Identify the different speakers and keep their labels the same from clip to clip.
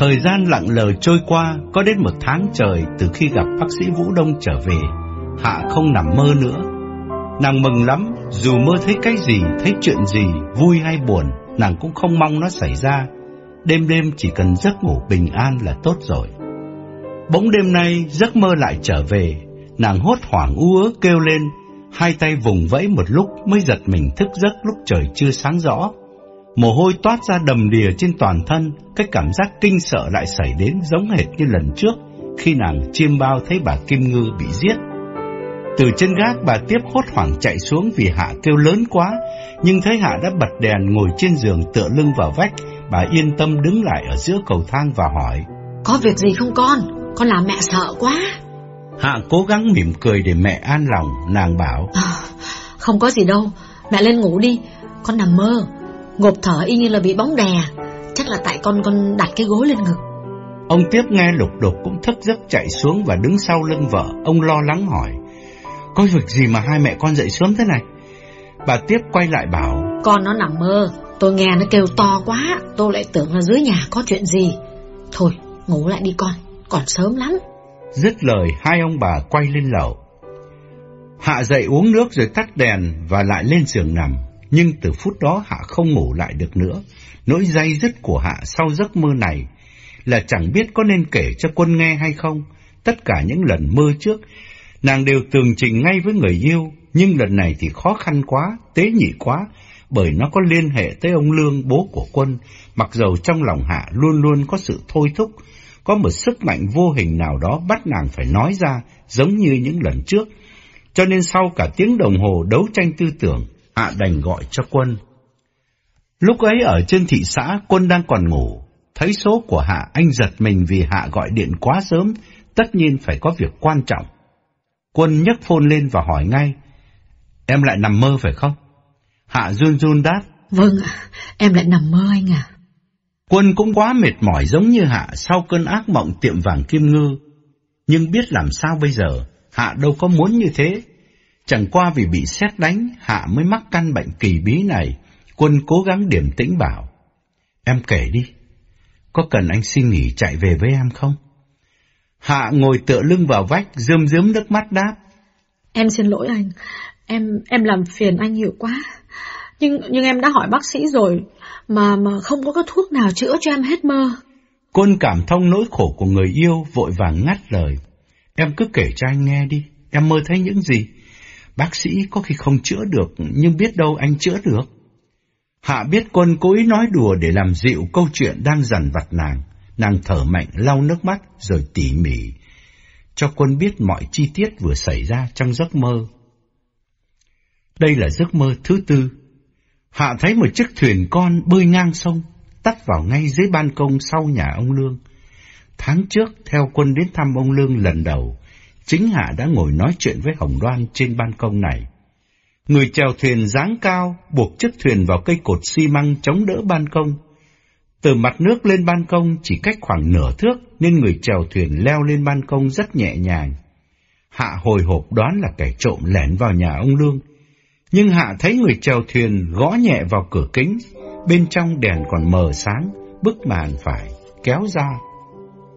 Speaker 1: Thời gian lặng lờ trôi qua, có đến một tháng trời từ khi gặp bác sĩ Vũ Đông trở về, Hạ không nằm mơ nữa. Nàng mừng lắm, dù mơ thấy cái gì, thấy chuyện gì, vui hay buồn, nàng cũng không mong nó xảy ra. Đêm đêm chỉ cần giấc ngủ bình an là tốt rồi. Bỗng đêm nay, giấc mơ lại trở về, nàng hốt hoảng u ớ kêu lên, hai tay vùng vẫy một lúc mới giật mình thức giấc lúc trời chưa sáng rõ. Mồ hôi toát ra đầm đìa trên toàn thân, cái cảm giác kinh sợ lại xảy đến giống hệt như lần trước khi nàng chiêm bao thấy bà Kim Ngư bị giết. Từ chân gác bà tiếp hốt hoảng chạy xuống vì Hạ kêu lớn quá, nhưng thấy Hạ đã bật đèn ngồi trên giường tựa lưng vào vách, bà yên tâm đứng lại ở giữa cầu thang và hỏi.
Speaker 2: Có việc gì không con? Con làm mẹ sợ quá.
Speaker 1: Hạ cố gắng mỉm cười để mẹ an lòng, nàng bảo.
Speaker 2: À, không có gì đâu, mẹ lên ngủ đi, con nằm mơ, ngộp thở y như là bị bóng đè, chắc là tại con con đặt cái gối lên ngực.
Speaker 1: Ông tiếp nghe lục đục cũng thức giấc chạy xuống và đứng sau lưng vợ, ông lo lắng hỏi. Có việc gì mà hai mẹ con dậy sớm thế này? Bà tiếp quay lại bảo.
Speaker 2: Con nó nằm mơ, tôi nghe nó kêu to quá, tôi lại tưởng là dưới nhà có chuyện gì. Thôi, ngủ lại đi con, còn sớm lắm.
Speaker 1: Dứt lời, hai ông bà quay lên lầu. Hạ dậy uống nước rồi tắt đèn và lại lên giường nằm. Nhưng từ phút đó Hạ không ngủ lại được nữa. Nỗi dây dứt của Hạ sau giấc mơ này là chẳng biết có nên kể cho quân nghe hay không. Tất cả những lần mơ trước, nàng đều tường trình ngay với người yêu, nhưng lần này thì khó khăn quá, tế nhị quá, bởi nó có liên hệ tới ông Lương, bố của quân, mặc dầu trong lòng Hạ luôn luôn có sự thôi thúc, có một sức mạnh vô hình nào đó bắt nàng phải nói ra, giống như những lần trước. Cho nên sau cả tiếng đồng hồ đấu tranh tư tưởng, Hạ đành gọi cho quân. Lúc ấy ở trên thị xã, quân đang còn ngủ. Thấy số của Hạ, anh giật mình vì Hạ gọi điện quá sớm, tất nhiên phải có việc quan trọng. Quân nhấc phone lên và hỏi ngay, em lại nằm mơ phải không? Hạ run run đáp,
Speaker 2: Vâng em lại nằm mơ anh à.
Speaker 1: Quân cũng quá mệt mỏi giống như Hạ sau cơn ác mộng tiệm vàng kim ngư. Nhưng biết làm sao bây giờ, Hạ đâu có muốn như thế. Chẳng qua vì bị xét đánh, Hạ mới mắc căn bệnh kỳ bí này. Quân cố gắng điểm tĩnh bảo. Em kể đi, có cần anh xin nghỉ chạy về với em không? Hạ ngồi tựa lưng vào vách, rơm rớm nước mắt đáp.
Speaker 2: Em xin lỗi anh, em em làm phiền anh nhiều quá. Nhưng nhưng em đã hỏi bác sĩ rồi, mà mà không có cái thuốc nào chữa cho em hết mơ.
Speaker 1: Quân cảm thông nỗi khổ của người yêu, vội vàng ngắt lời. Em cứ kể cho anh nghe đi, em mơ thấy những gì? Bác sĩ có khi không chữa được, nhưng biết đâu anh chữa được. Hạ biết quân cố ý nói đùa để làm dịu câu chuyện đang dằn vặt nàng. Nàng thở mạnh lau nước mắt rồi tỉ mỉ, cho quân biết mọi chi tiết vừa xảy ra trong giấc mơ. Đây là giấc mơ thứ tư. Hạ thấy một chiếc thuyền con bơi ngang sông, tắt vào ngay dưới ban công sau nhà ông Lương. Tháng trước, theo quân đến thăm ông Lương lần đầu, chính Hạ đã ngồi nói chuyện với Hồng Đoan trên ban công này. Người chèo thuyền dáng cao, buộc chiếc thuyền vào cây cột xi măng chống đỡ ban công. Từ mặt nước lên ban công chỉ cách khoảng nửa thước nên người chèo thuyền leo lên ban công rất nhẹ nhàng. Hạ hồi hộp đoán là kẻ trộm lẻn vào nhà ông Lương. Nhưng Hạ thấy người chèo thuyền gõ nhẹ vào cửa kính, bên trong đèn còn mờ sáng, bức màn phải kéo ra.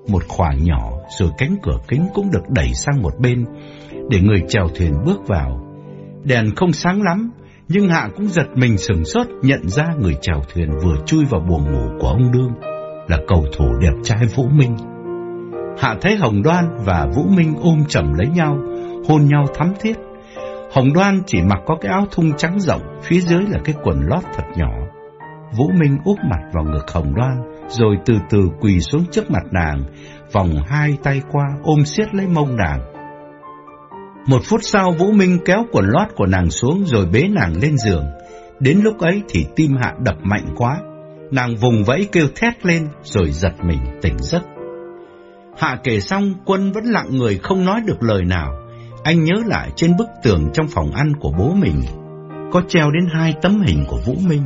Speaker 1: Một khoảng nhỏ rồi cánh cửa kính cũng được đẩy sang một bên để người chèo thuyền bước vào. Đèn không sáng lắm, nhưng Hạ cũng giật mình sừng sốt nhận ra người chèo thuyền vừa chui vào buồng ngủ của ông Đương là cầu thủ đẹp trai Vũ Minh. Hạ thấy Hồng Đoan và Vũ Minh ôm chầm lấy nhau, hôn nhau thắm thiết. Hồng Đoan chỉ mặc có cái áo thun trắng rộng, phía dưới là cái quần lót thật nhỏ. Vũ Minh úp mặt vào ngực Hồng Đoan, rồi từ từ quỳ xuống trước mặt nàng, vòng hai tay qua ôm siết lấy mông nàng. Một phút sau Vũ Minh kéo quần lót của nàng xuống rồi bế nàng lên giường. Đến lúc ấy thì tim Hạ đập mạnh quá. Nàng vùng vẫy kêu thét lên rồi giật mình tỉnh giấc. Hạ kể xong quân vẫn lặng người không nói được lời nào. Anh nhớ lại trên bức tường trong phòng ăn của bố mình. Có treo đến hai tấm hình của Vũ Minh.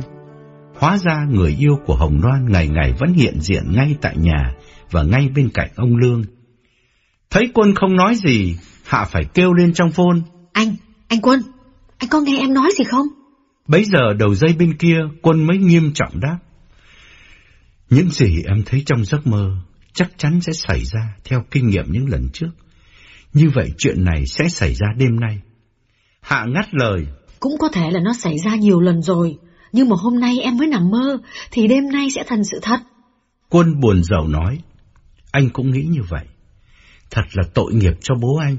Speaker 1: Hóa ra người yêu của Hồng Loan ngày ngày vẫn hiện diện ngay tại nhà và ngay bên cạnh ông Lương. Thấy quân không nói gì, Hạ phải kêu lên trong phone.
Speaker 2: Anh, anh Quân, anh có nghe em nói gì không?
Speaker 1: Bấy giờ đầu dây bên kia, Quân mới nghiêm trọng đáp. Những gì em thấy trong giấc mơ chắc chắn sẽ xảy ra theo kinh nghiệm những lần trước. Như vậy chuyện này sẽ xảy ra đêm nay. Hạ ngắt lời.
Speaker 2: Cũng có thể là nó xảy ra nhiều lần rồi, nhưng mà hôm nay em mới nằm mơ, thì đêm nay sẽ thành sự thật.
Speaker 1: Quân buồn rầu nói. Anh cũng nghĩ như vậy. Thật là tội nghiệp cho bố anh.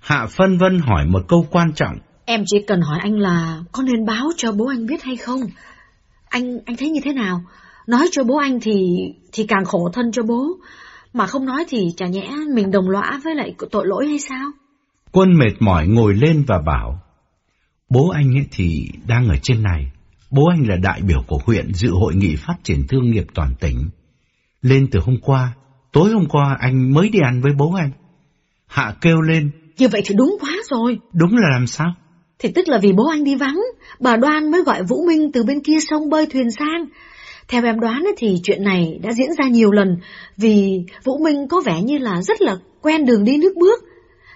Speaker 1: Hạ phân vân hỏi một câu quan trọng.
Speaker 2: Em chỉ cần hỏi anh là có nên báo cho bố anh biết hay không? Anh anh thấy như thế nào? Nói cho bố anh thì thì càng khổ thân cho bố, mà không nói thì chả nhẽ mình đồng lõa với lại tội lỗi hay sao?
Speaker 1: Quân mệt mỏi ngồi lên và bảo, bố anh ấy thì đang ở trên này. Bố anh là đại biểu của huyện dự hội nghị phát triển thương nghiệp toàn tỉnh. Lên từ hôm qua, tối hôm qua anh mới đi ăn với bố anh. Hạ kêu lên.
Speaker 2: Như vậy thì đúng quá rồi.
Speaker 1: Đúng là làm sao?
Speaker 2: Thì tức là vì bố anh đi vắng, bà Đoan mới gọi Vũ Minh từ bên kia sông bơi thuyền sang. Theo em đoán thì chuyện này đã diễn ra nhiều lần vì Vũ Minh có vẻ như là rất là quen đường đi nước bước.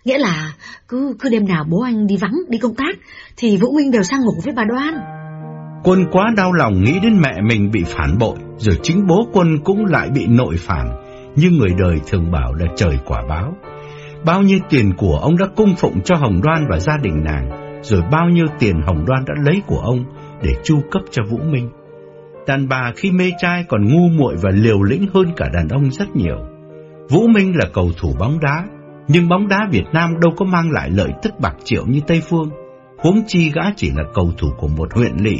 Speaker 2: Nghĩa là cứ cứ đêm nào bố anh đi vắng, đi công tác thì Vũ Minh đều sang ngủ với bà Đoan.
Speaker 1: Quân quá đau lòng nghĩ đến mẹ mình bị phản bội, rồi chính bố quân cũng lại bị nội phản, như người đời thường bảo là trời quả báo. Bao nhiêu tiền của ông đã cung phụng cho Hồng Đoan và gia đình nàng, rồi bao nhiêu tiền Hồng Đoan đã lấy của ông để chu cấp cho Vũ Minh. Đàn bà khi mê trai còn ngu muội và liều lĩnh hơn cả đàn ông rất nhiều. Vũ Minh là cầu thủ bóng đá, nhưng bóng đá Việt Nam đâu có mang lại lợi tức bạc triệu như Tây Phương. Huống chi gã chỉ là cầu thủ của một huyện lỵ.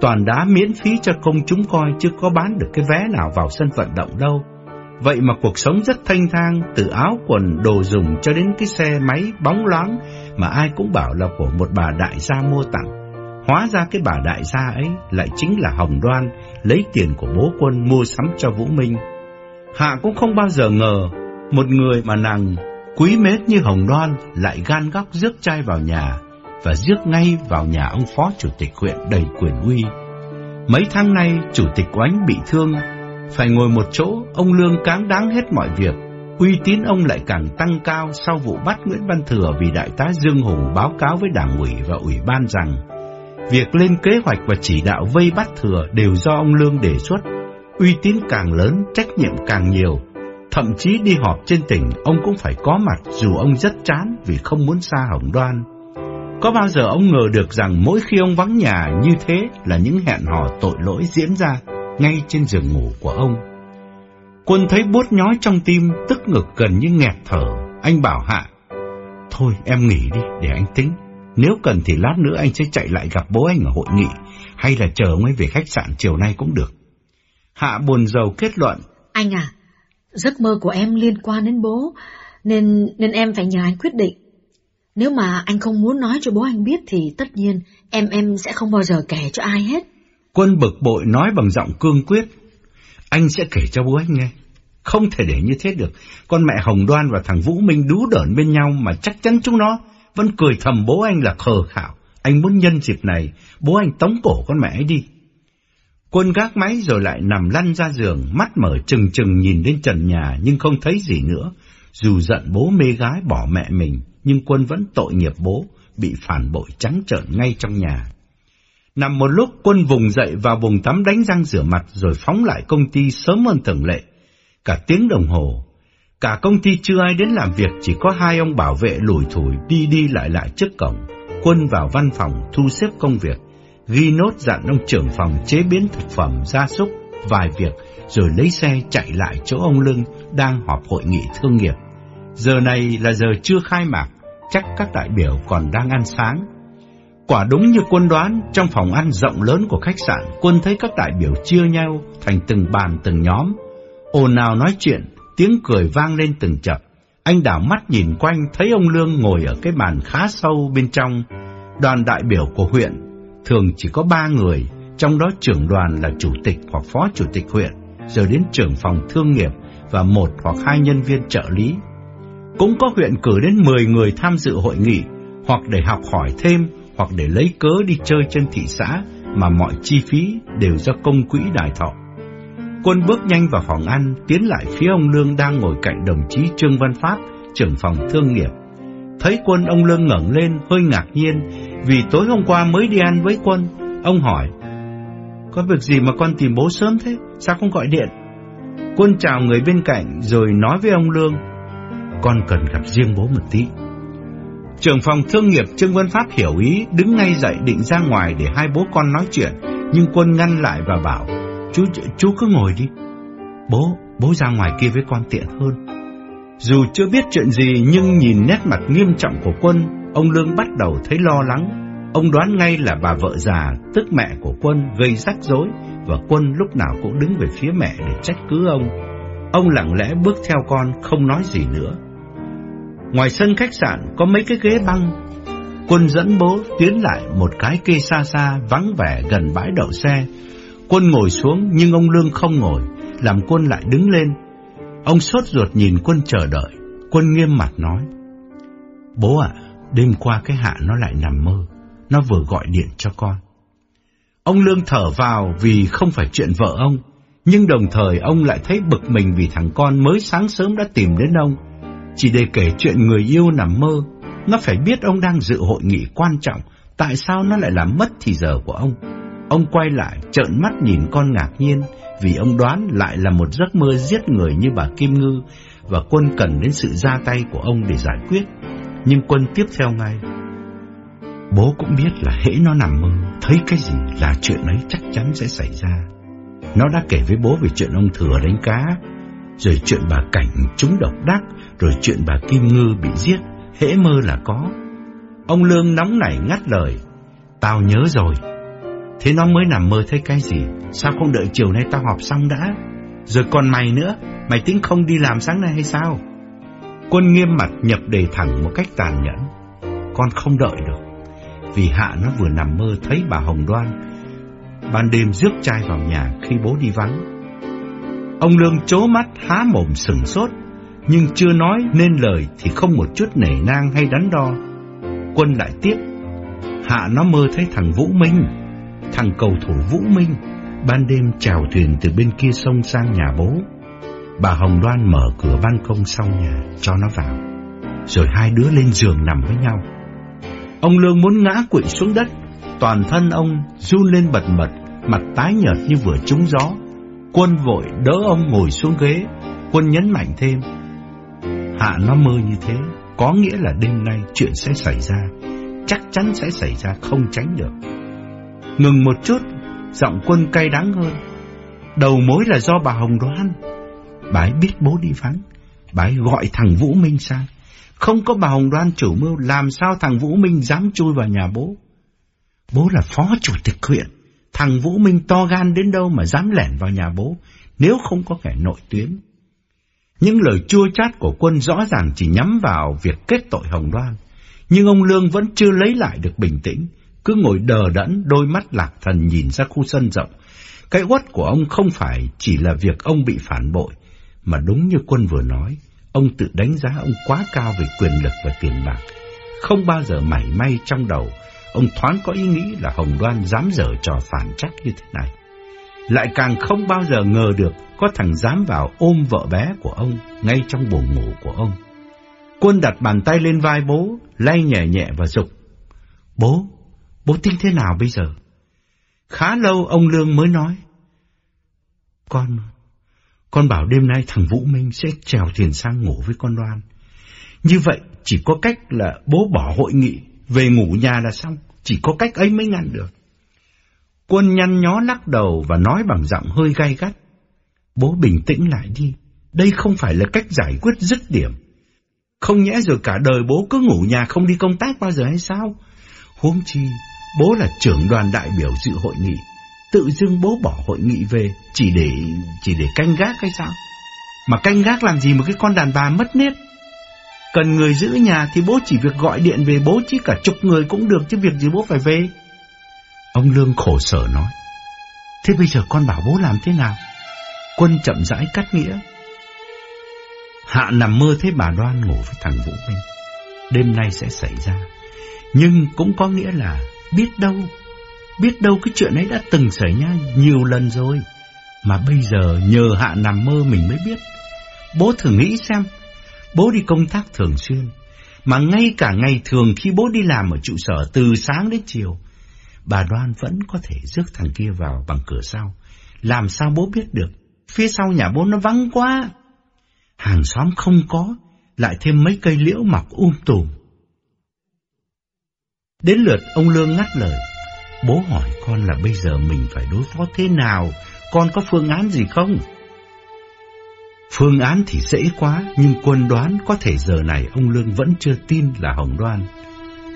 Speaker 1: Toàn đá miễn phí cho công chúng coi chứ có bán được cái vé nào vào sân vận động đâu. Vậy mà cuộc sống rất thanh thang, từ áo quần, đồ dùng cho đến cái xe máy bóng loáng mà ai cũng bảo là của một bà đại gia mua tặng. Hóa ra cái bà đại gia ấy lại chính là Hồng Đoan lấy tiền của bố quân mua sắm cho Vũ Minh. Hạ cũng không bao giờ ngờ một người mà nàng quý mến như Hồng Đoan lại gan góc rước trai vào nhà và rước ngay vào nhà ông phó chủ tịch huyện đầy quyền uy. Mấy tháng nay chủ tịch oánh bị thương, phải ngồi một chỗ, ông Lương cáng đáng hết mọi việc. Uy tín ông lại càng tăng cao sau vụ bắt Nguyễn Văn Thừa vì đại tá Dương Hùng báo cáo với đảng ủy và ủy ban rằng Việc lên kế hoạch và chỉ đạo vây bắt thừa đều do ông Lương đề xuất. Uy tín càng lớn, trách nhiệm càng nhiều. Thậm chí đi họp trên tỉnh, ông cũng phải có mặt dù ông rất chán vì không muốn xa hồng đoan. Có bao giờ ông ngờ được rằng mỗi khi ông vắng nhà như thế là những hẹn hò tội lỗi diễn ra ngay trên giường ngủ của ông. Quân thấy bốt nhói trong tim, tức ngực gần như nghẹt thở. Anh bảo Hạ, thôi em nghỉ đi để anh tính. Nếu cần thì lát nữa anh sẽ chạy lại gặp bố anh ở hội nghị, hay là chờ ông ấy về khách sạn chiều nay cũng được. Hạ buồn rầu kết luận.
Speaker 2: Anh à, giấc mơ của em liên quan đến bố, nên nên em phải nhờ anh quyết định. Nếu mà anh không muốn nói cho bố anh biết thì tất nhiên em em sẽ không bao giờ kể cho ai hết.
Speaker 1: Quân bực bội nói bằng giọng cương quyết. Anh sẽ kể cho bố anh nghe. Không thể để như thế được. Con mẹ Hồng Đoan và thằng Vũ Minh đú đởn bên nhau mà chắc chắn chúng nó vẫn cười thầm bố anh là khờ khảo. Anh muốn nhân dịp này, bố anh tống cổ con mẹ ấy đi. Quân gác máy rồi lại nằm lăn ra giường, mắt mở trừng trừng nhìn đến trần nhà nhưng không thấy gì nữa. Dù giận bố mê gái bỏ mẹ mình, nhưng quân vẫn tội nghiệp bố, bị phản bội trắng trợn ngay trong nhà. Nằm một lúc quân vùng dậy vào vùng tắm đánh răng rửa mặt rồi phóng lại công ty sớm hơn thường lệ. Cả tiếng đồng hồ, Cả công ty chưa ai đến làm việc, chỉ có hai ông bảo vệ lủi thủi đi đi lại lại trước cổng. Quân vào văn phòng thu xếp công việc, ghi nốt dặn ông trưởng phòng chế biến thực phẩm gia súc vài việc, rồi lấy xe chạy lại chỗ ông Lưng đang họp hội nghị thương nghiệp. Giờ này là giờ chưa khai mạc, chắc các đại biểu còn đang ăn sáng. Quả đúng như quân đoán, trong phòng ăn rộng lớn của khách sạn, quân thấy các đại biểu chia nhau thành từng bàn từng nhóm, ồn ào nói chuyện, tiếng cười vang lên từng chập. Anh đảo mắt nhìn quanh, thấy ông Lương ngồi ở cái bàn khá sâu bên trong. Đoàn đại biểu của huyện thường chỉ có ba người, trong đó trưởng đoàn là chủ tịch hoặc phó chủ tịch huyện, rồi đến trưởng phòng thương nghiệp và một hoặc hai nhân viên trợ lý. Cũng có huyện cử đến 10 người tham dự hội nghị, hoặc để học hỏi thêm, hoặc để lấy cớ đi chơi trên thị xã, mà mọi chi phí đều do công quỹ đài thọ. Quân bước nhanh vào phòng ăn, tiến lại phía ông Lương đang ngồi cạnh đồng chí Trương Văn Phát, trưởng phòng thương nghiệp. Thấy quân ông Lương ngẩng lên hơi ngạc nhiên, vì tối hôm qua mới đi ăn với quân. Ông hỏi, có việc gì mà con tìm bố sớm thế, sao không gọi điện? Quân chào người bên cạnh rồi nói với ông Lương, con cần gặp riêng bố một tí. Trưởng phòng thương nghiệp Trương Văn Pháp hiểu ý, đứng ngay dậy định ra ngoài để hai bố con nói chuyện, nhưng quân ngăn lại và bảo, chú chú cứ ngồi đi. Bố, bố ra ngoài kia với con tiện hơn. Dù chưa biết chuyện gì nhưng nhìn nét mặt nghiêm trọng của quân, ông Lương bắt đầu thấy lo lắng. Ông đoán ngay là bà vợ già, tức mẹ của quân, gây rắc rối và quân lúc nào cũng đứng về phía mẹ để trách cứ ông. Ông lặng lẽ bước theo con, không nói gì nữa. Ngoài sân khách sạn có mấy cái ghế băng. Quân dẫn bố tiến lại một cái kê xa xa, vắng vẻ gần bãi đậu xe. Quân ngồi xuống nhưng ông Lương không ngồi, làm quân lại đứng lên. Ông sốt ruột nhìn quân chờ đợi. Quân nghiêm mặt nói. Bố ạ, đêm qua cái hạ nó lại nằm mơ. Nó vừa gọi điện cho con. Ông Lương thở vào vì không phải chuyện vợ ông, nhưng đồng thời ông lại thấy bực mình vì thằng con mới sáng sớm đã tìm đến ông. Chỉ để kể chuyện người yêu nằm mơ, nó phải biết ông đang dự hội nghị quan trọng, tại sao nó lại làm mất thì giờ của ông. Ông quay lại, trợn mắt nhìn con ngạc nhiên, vì ông đoán lại là một giấc mơ giết người như bà Kim Ngư, và quân cần đến sự ra tay của ông để giải quyết. Nhưng quân tiếp theo ngay. Bố cũng biết là hễ nó nằm mơ, thấy cái gì là chuyện ấy chắc chắn sẽ xảy ra. Nó đã kể với bố về chuyện ông thừa đánh cá, rồi chuyện bà Cảnh trúng độc đắc, rồi chuyện bà Kim Ngư bị giết, hễ mơ là có. Ông Lương nóng nảy ngắt lời, tao nhớ rồi. Thế nó mới nằm mơ thấy cái gì, sao không đợi chiều nay tao họp xong đã? Rồi còn mày nữa, mày tính không đi làm sáng nay hay sao? Quân nghiêm mặt nhập đề thẳng một cách tàn nhẫn. Con không đợi được vì Hạ nó vừa nằm mơ thấy bà Hồng Đoan ban đêm rước trai vào nhà khi bố đi vắng. Ông Lương chố mắt há mồm sừng sốt, nhưng chưa nói nên lời thì không một chút nể nang hay đắn đo. Quân lại tiếp, Hạ nó mơ thấy thằng Vũ Minh, thằng cầu thủ Vũ Minh, ban đêm chèo thuyền từ bên kia sông sang nhà bố. Bà Hồng Đoan mở cửa ban công sau nhà cho nó vào, rồi hai đứa lên giường nằm với nhau. Ông Lương muốn ngã quỵ xuống đất, toàn thân ông run lên bật mật, mặt tái nhợt như vừa trúng gió. Quân vội đỡ ông ngồi xuống ghế, quân nhấn mạnh thêm. Hạ nó mơ như thế, có nghĩa là đêm nay chuyện sẽ xảy ra, chắc chắn sẽ xảy ra không tránh được. Ngừng một chút, giọng quân cay đắng hơn. Đầu mối là do bà Hồng Đoan. Bà ấy biết bố đi vắng, bà ấy gọi thằng Vũ Minh sang. Không có bà Hồng Đoan chủ mưu, làm sao thằng Vũ Minh dám chui vào nhà bố? Bố là phó chủ tịch huyện. Thằng Vũ Minh to gan đến đâu mà dám lẻn vào nhà bố, nếu không có kẻ nội tuyến. Những lời chua chát của quân rõ ràng chỉ nhắm vào việc kết tội Hồng Loan Nhưng ông Lương vẫn chưa lấy lại được bình tĩnh, cứ ngồi đờ đẫn, đôi mắt lạc thần nhìn ra khu sân rộng. Cái uất của ông không phải chỉ là việc ông bị phản bội, mà đúng như quân vừa nói, Ông tự đánh giá ông quá cao về quyền lực và tiền bạc. Không bao giờ mảy may trong đầu, ông thoáng có ý nghĩ là Hồng Loan dám dở trò phản trắc như thế này. Lại càng không bao giờ ngờ được có thằng dám vào ôm vợ bé của ông ngay trong buồng ngủ của ông. Quân đặt bàn tay lên vai bố, lay nhẹ nhẹ và dục. Bố, bố tính thế nào bây giờ? Khá lâu ông Lương mới nói. Con, con bảo đêm nay thằng Vũ Minh sẽ trèo thuyền sang ngủ với con Loan. Như vậy chỉ có cách là bố bỏ hội nghị, về ngủ nhà là xong. Chỉ có cách ấy mới ngăn được. Quân nhăn nhó lắc đầu và nói bằng giọng hơi gay gắt. Bố bình tĩnh lại đi. Đây không phải là cách giải quyết dứt điểm. Không nhẽ rồi cả đời bố cứ ngủ nhà không đi công tác bao giờ hay sao? Huống chi, bố là trưởng đoàn đại biểu dự hội nghị tự dưng bố bỏ hội nghị về chỉ để chỉ để canh gác hay sao? Mà canh gác làm gì một cái con đàn bà mất nết? Cần người giữ nhà thì bố chỉ việc gọi điện về bố chỉ cả chục người cũng được chứ việc gì bố phải về. Ông Lương khổ sở nói. Thế bây giờ con bảo bố làm thế nào? Quân chậm rãi cắt nghĩa. Hạ nằm mơ thấy bà Đoan ngủ với thằng Vũ Minh. Đêm nay sẽ xảy ra. Nhưng cũng có nghĩa là biết đâu Biết đâu cái chuyện ấy đã từng xảy ra nhiều lần rồi. Mà bây giờ nhờ hạ nằm mơ mình mới biết. Bố thử nghĩ xem, bố đi công tác thường xuyên. Mà ngay cả ngày thường khi bố đi làm ở trụ sở từ sáng đến chiều, bà Đoan vẫn có thể rước thằng kia vào bằng cửa sau. Làm sao bố biết được phía sau nhà bố nó vắng quá. Hàng xóm không có, lại thêm mấy cây liễu mọc um tùm. Đến lượt ông Lương ngắt lời. Bố hỏi con là bây giờ mình phải đối phó thế nào, con có phương án gì không? Phương án thì dễ quá, nhưng quân đoán có thể giờ này ông Lương vẫn chưa tin là Hồng Đoan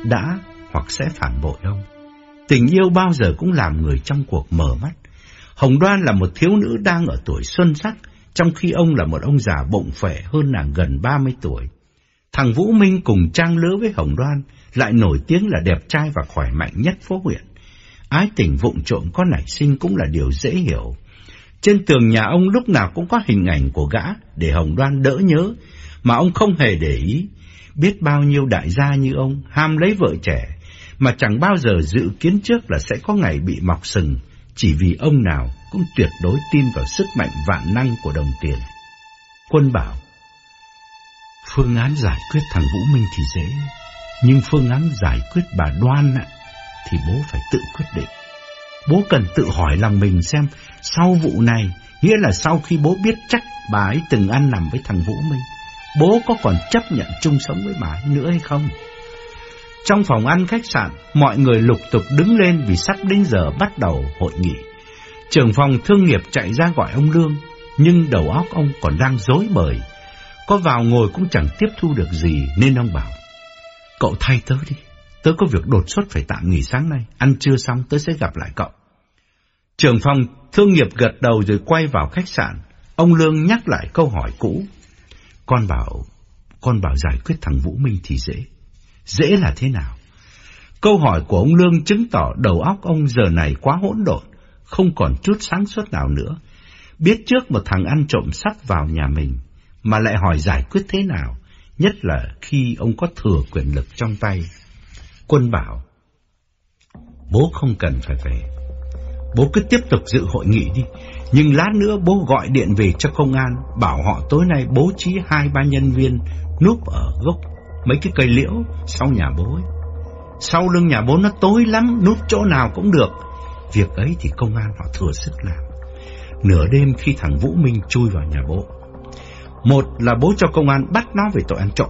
Speaker 1: đã hoặc sẽ phản bội ông. Tình yêu bao giờ cũng làm người trong cuộc mở mắt. Hồng Đoan là một thiếu nữ đang ở tuổi xuân sắc, trong khi ông là một ông già bụng phệ hơn nàng gần 30 tuổi. Thằng Vũ Minh cùng trang lứa với Hồng Đoan lại nổi tiếng là đẹp trai và khỏe mạnh nhất phố huyện. Ái tình vụng trộm có nảy sinh cũng là điều dễ hiểu. Trên tường nhà ông lúc nào cũng có hình ảnh của gã để Hồng Đoan đỡ nhớ, mà ông không hề để ý. Biết bao nhiêu đại gia như ông ham lấy vợ trẻ, mà chẳng bao giờ dự kiến trước là sẽ có ngày bị mọc sừng, chỉ vì ông nào cũng tuyệt đối tin vào sức mạnh vạn năng của đồng tiền. Quân bảo, phương án giải quyết thằng Vũ Minh thì dễ, nhưng phương án giải quyết bà Đoan ạ, thì bố phải tự quyết định. Bố cần tự hỏi lòng mình xem sau vụ này, nghĩa là sau khi bố biết chắc bà ấy từng ăn nằm với thằng Vũ Minh, bố có còn chấp nhận chung sống với bà ấy nữa hay không? Trong phòng ăn khách sạn, mọi người lục tục đứng lên vì sắp đến giờ bắt đầu hội nghị. Trưởng phòng thương nghiệp chạy ra gọi ông Lương, nhưng đầu óc ông còn đang rối bời. Có vào ngồi cũng chẳng tiếp thu được gì nên ông bảo, cậu thay tớ đi, tớ có việc đột xuất phải tạm nghỉ sáng nay, ăn trưa xong tớ sẽ gặp lại cậu. Trưởng phòng thương nghiệp gật đầu rồi quay vào khách sạn, ông Lương nhắc lại câu hỏi cũ. Con bảo, con bảo giải quyết thằng Vũ Minh thì dễ. Dễ là thế nào? Câu hỏi của ông Lương chứng tỏ đầu óc ông giờ này quá hỗn độn, không còn chút sáng suốt nào nữa. Biết trước một thằng ăn trộm sắp vào nhà mình, mà lại hỏi giải quyết thế nào, nhất là khi ông có thừa quyền lực trong tay. Quân bảo, bố không cần phải về. Bố cứ tiếp tục dự hội nghị đi, nhưng lát nữa bố gọi điện về cho công an, bảo họ tối nay bố trí hai ba nhân viên núp ở gốc mấy cái cây liễu sau nhà bố ấy. Sau lưng nhà bố nó tối lắm, núp chỗ nào cũng được. Việc ấy thì công an họ thừa sức làm. Nửa đêm khi thằng Vũ Minh chui vào nhà bố. Một là bố cho công an bắt nó về tội ăn trộm.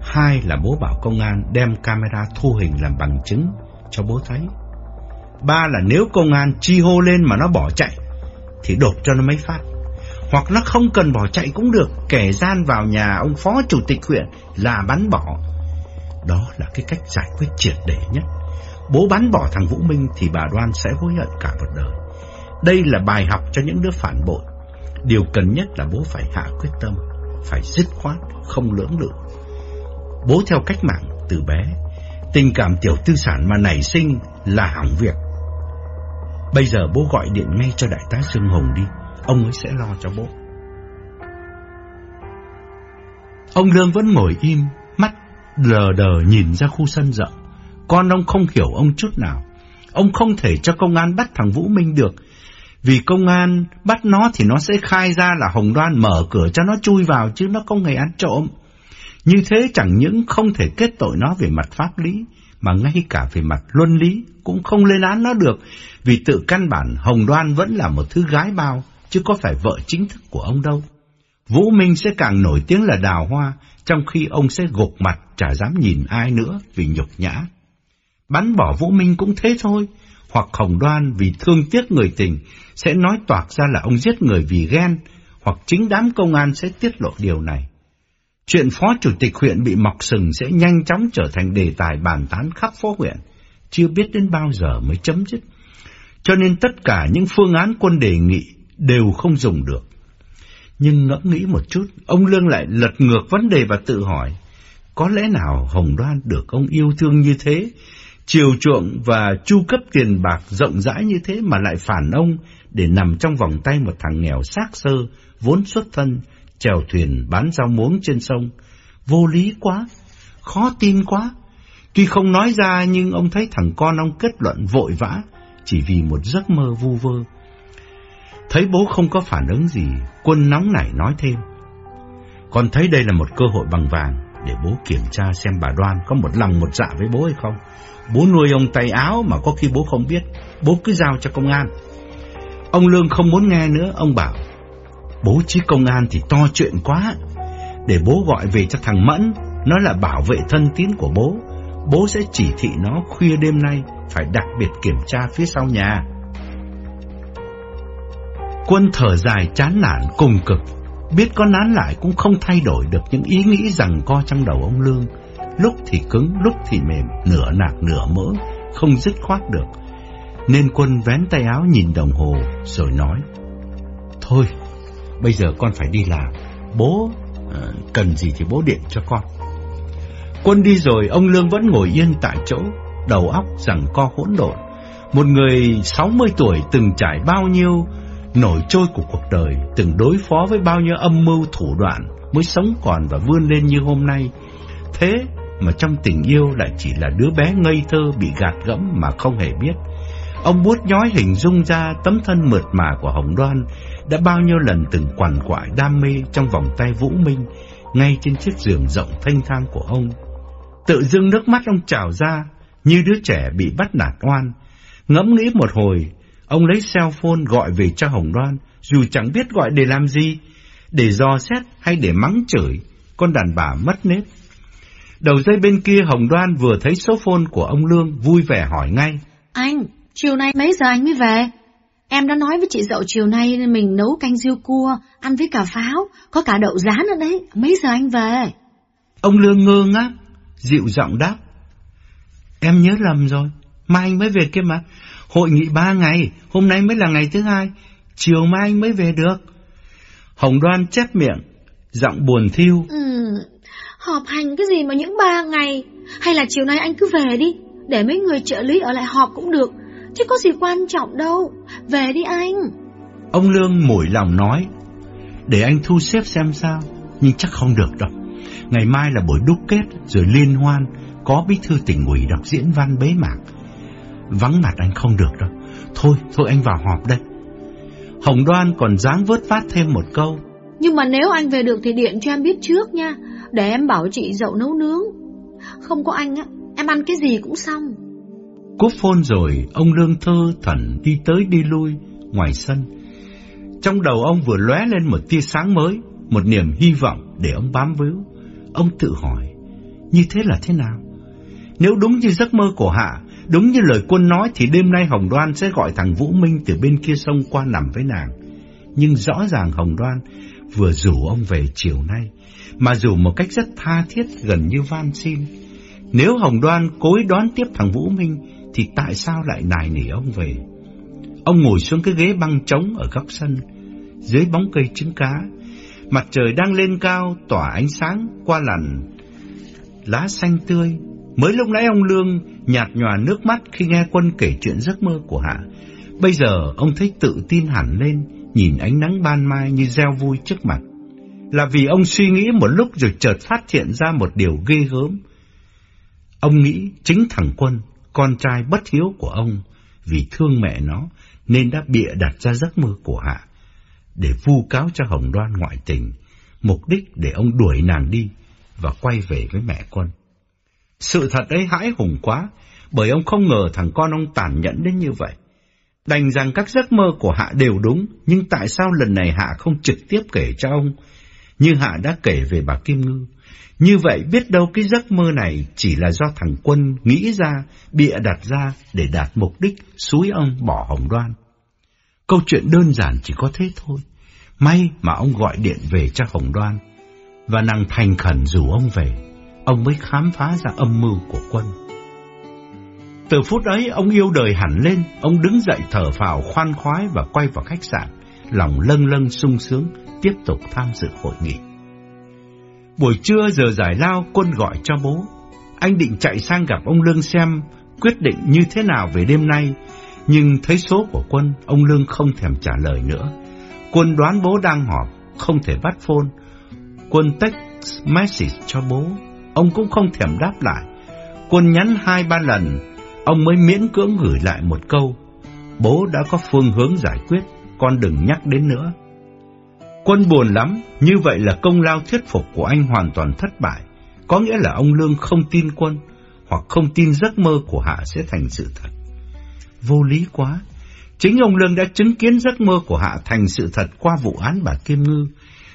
Speaker 1: Hai là bố bảo công an đem camera thu hình làm bằng chứng cho bố thấy. Ba là nếu công an chi hô lên mà nó bỏ chạy, thì đột cho nó mấy phát. Hoặc nó không cần bỏ chạy cũng được, kẻ gian vào nhà ông phó chủ tịch huyện là bắn bỏ. Đó là cái cách giải quyết triệt để nhất. Bố bắn bỏ thằng Vũ Minh thì bà Đoan sẽ hối hận cả một đời. Đây là bài học cho những đứa phản bội. Điều cần nhất là bố phải hạ quyết tâm, phải dứt khoát, không lưỡng lự. Bố theo cách mạng từ bé, tình cảm tiểu tư sản mà nảy sinh là hỏng việc. Bây giờ bố gọi điện ngay cho đại tá Dương Hùng đi, ông ấy sẽ lo cho bố. Ông Lương vẫn ngồi im, mắt lờ đờ nhìn ra khu sân rộng. Con ông không hiểu ông chút nào. Ông không thể cho công an bắt thằng Vũ Minh được. Vì công an bắt nó thì nó sẽ khai ra là Hồng Đoan mở cửa cho nó chui vào chứ nó không hề ăn trộm. Như thế chẳng những không thể kết tội nó về mặt pháp lý, mà ngay cả về mặt luân lý cũng không lên án nó được, vì tự căn bản Hồng Đoan vẫn là một thứ gái bao, chứ có phải vợ chính thức của ông đâu. Vũ Minh sẽ càng nổi tiếng là đào hoa, trong khi ông sẽ gục mặt chả dám nhìn ai nữa vì nhục nhã. Bắn bỏ Vũ Minh cũng thế thôi, hoặc Hồng Đoan vì thương tiếc người tình sẽ nói toạc ra là ông giết người vì ghen, hoặc chính đám công an sẽ tiết lộ điều này. Chuyện phó chủ tịch huyện bị mọc sừng sẽ nhanh chóng trở thành đề tài bàn tán khắp phố huyện, chưa biết đến bao giờ mới chấm dứt. Cho nên tất cả những phương án quân đề nghị đều không dùng được. Nhưng ngẫm nghĩ một chút, ông Lương lại lật ngược vấn đề và tự hỏi, có lẽ nào Hồng Đoan được ông yêu thương như thế, chiều chuộng và chu cấp tiền bạc rộng rãi như thế mà lại phản ông để nằm trong vòng tay một thằng nghèo xác sơ, vốn xuất thân, chèo thuyền bán rau muống trên sông. Vô lý quá, khó tin quá. Tuy không nói ra nhưng ông thấy thằng con ông kết luận vội vã, chỉ vì một giấc mơ vu vơ. Thấy bố không có phản ứng gì, quân nóng nảy nói thêm. Con thấy đây là một cơ hội bằng vàng để bố kiểm tra xem bà Đoan có một lòng một dạ với bố hay không. Bố nuôi ông tay áo mà có khi bố không biết, bố cứ giao cho công an. Ông Lương không muốn nghe nữa, ông bảo, Bố chứ công an thì to chuyện quá. Để bố gọi về cho thằng Mẫn, nó là bảo vệ thân tín của bố. Bố sẽ chỉ thị nó khuya đêm nay phải đặc biệt kiểm tra phía sau nhà. Quân thở dài chán nản cùng cực, biết có nán lại cũng không thay đổi được những ý nghĩ rằng co trong đầu ông Lương. Lúc thì cứng, lúc thì mềm, nửa nạc nửa mỡ, không dứt khoát được. Nên quân vén tay áo nhìn đồng hồ rồi nói, Thôi, bây giờ con phải đi làm, bố ờ, cần gì thì bố điện cho con. Quân đi rồi, ông Lương vẫn ngồi yên tại chỗ, đầu óc rằng co hỗn độn. Một người 60 tuổi từng trải bao nhiêu nổi trôi của cuộc đời, từng đối phó với bao nhiêu âm mưu thủ đoạn mới sống còn và vươn lên như hôm nay. Thế mà trong tình yêu lại chỉ là đứa bé ngây thơ bị gạt gẫm mà không hề biết. Ông bút nhói hình dung ra tấm thân mượt mà của Hồng Đoan đã bao nhiêu lần từng quằn quại đam mê trong vòng tay Vũ Minh ngay trên chiếc giường rộng thanh thang của ông. Tự dưng nước mắt ông trào ra như đứa trẻ bị bắt nạt oan. Ngẫm nghĩ một hồi, ông lấy cell phone gọi về cho Hồng Đoan, dù chẳng biết gọi để làm gì, để dò xét hay để mắng chửi, con đàn bà mất nết. Đầu dây bên kia Hồng Đoan vừa thấy số phone của ông Lương vui vẻ hỏi ngay.
Speaker 2: Anh, chiều nay mấy giờ anh mới về? Em đã nói với chị dậu chiều nay nên mình nấu canh riêu cua, ăn với cà pháo, có cả đậu rán nữa đấy. Mấy giờ anh về?
Speaker 1: Ông Lương ngơ ngác, dịu giọng đáp. Em nhớ lầm rồi, mai anh mới về kia mà. Hội nghị ba ngày, hôm nay mới là ngày thứ hai, chiều mai anh mới về được. Hồng Đoan chép miệng, giọng buồn thiêu.
Speaker 2: Ừ, họp hành cái gì mà những ba ngày, hay là chiều nay anh cứ về đi, để mấy người trợ lý ở lại họp cũng được, chứ có gì quan trọng đâu, về đi anh.
Speaker 1: Ông Lương mủi lòng nói, để anh thu xếp xem sao, nhưng chắc không được đâu. Ngày mai là buổi đúc kết rồi liên hoan, có bí thư tỉnh ủy đọc diễn văn bế mạc. Vắng mặt anh không được đâu. Thôi, thôi anh vào họp đây. Hồng Đoan còn dáng vớt vát thêm một câu.
Speaker 2: Nhưng mà nếu anh về được thì điện cho em biết trước nha, để em bảo chị dậu nấu nướng. Không có anh á, em ăn cái gì cũng xong.
Speaker 1: Cúp phone rồi, ông Lương thơ thẩn đi tới đi lui ngoài sân. Trong đầu ông vừa lóe lên một tia sáng mới, một niềm hy vọng để ông bám víu. Ông tự hỏi, như thế là thế nào? Nếu đúng như giấc mơ của Hạ, đúng như lời quân nói thì đêm nay Hồng Đoan sẽ gọi thằng Vũ Minh từ bên kia sông qua nằm với nàng. Nhưng rõ ràng Hồng Đoan vừa rủ ông về chiều nay, mà rủ một cách rất tha thiết gần như van xin. Nếu Hồng Đoan cố đón tiếp thằng Vũ Minh, thì tại sao lại nài nỉ ông về? Ông ngồi xuống cái ghế băng trống ở góc sân, dưới bóng cây trứng cá. Mặt trời đang lên cao, tỏa ánh sáng qua lằn lá xanh tươi. Mới lúc nãy ông Lương nhạt nhòa nước mắt khi nghe quân kể chuyện giấc mơ của Hạ. Bây giờ ông thấy tự tin hẳn lên, nhìn ánh nắng ban mai như gieo vui trước mặt. Là vì ông suy nghĩ một lúc rồi chợt phát hiện ra một điều ghê gớm. Ông nghĩ chính thằng Quân, con trai bất hiếu của ông, vì thương mẹ nó nên đã bịa đặt ra giấc mơ của Hạ để vu cáo cho Hồng Đoan ngoại tình, mục đích để ông đuổi nàng đi và quay về với mẹ con. Sự thật ấy hãi hùng quá, bởi ông không ngờ thằng con ông tàn nhẫn đến như vậy. Đành rằng các giấc mơ của Hạ đều đúng, nhưng tại sao lần này Hạ không trực tiếp kể cho ông, như Hạ đã kể về bà Kim Ngư? Như vậy biết đâu cái giấc mơ này chỉ là do thằng Quân nghĩ ra, bịa đặt ra để đạt mục đích suối ông bỏ Hồng Đoan. Câu chuyện đơn giản chỉ có thế thôi. May mà ông gọi điện về cho Hồng Đoan, và nàng thành khẩn rủ ông về, ông mới khám phá ra âm mưu của Quân. Từ phút ấy ông yêu đời hẳn lên, ông đứng dậy thở phào khoan khoái và quay vào khách sạn, lòng lâng lâng sung sướng, tiếp tục tham dự hội nghị. Buổi trưa giờ giải lao, quân gọi cho bố. Anh định chạy sang gặp ông Lương xem quyết định như thế nào về đêm nay, nhưng thấy số của quân, ông Lương không thèm trả lời nữa. Quân đoán bố đang họp, không thể bắt phone. Quân text message cho bố, ông cũng không thèm đáp lại. Quân nhắn hai ba lần, ông mới miễn cưỡng gửi lại một câu. Bố đã có phương hướng giải quyết, con đừng nhắc đến nữa. Quân buồn lắm, như vậy là công lao thuyết phục của anh hoàn toàn thất bại. Có nghĩa là ông Lương không tin quân, hoặc không tin giấc mơ của Hạ sẽ thành sự thật. Vô lý quá, Chính ông Lương đã chứng kiến giấc mơ của Hạ thành sự thật qua vụ án bà Kim Ngư.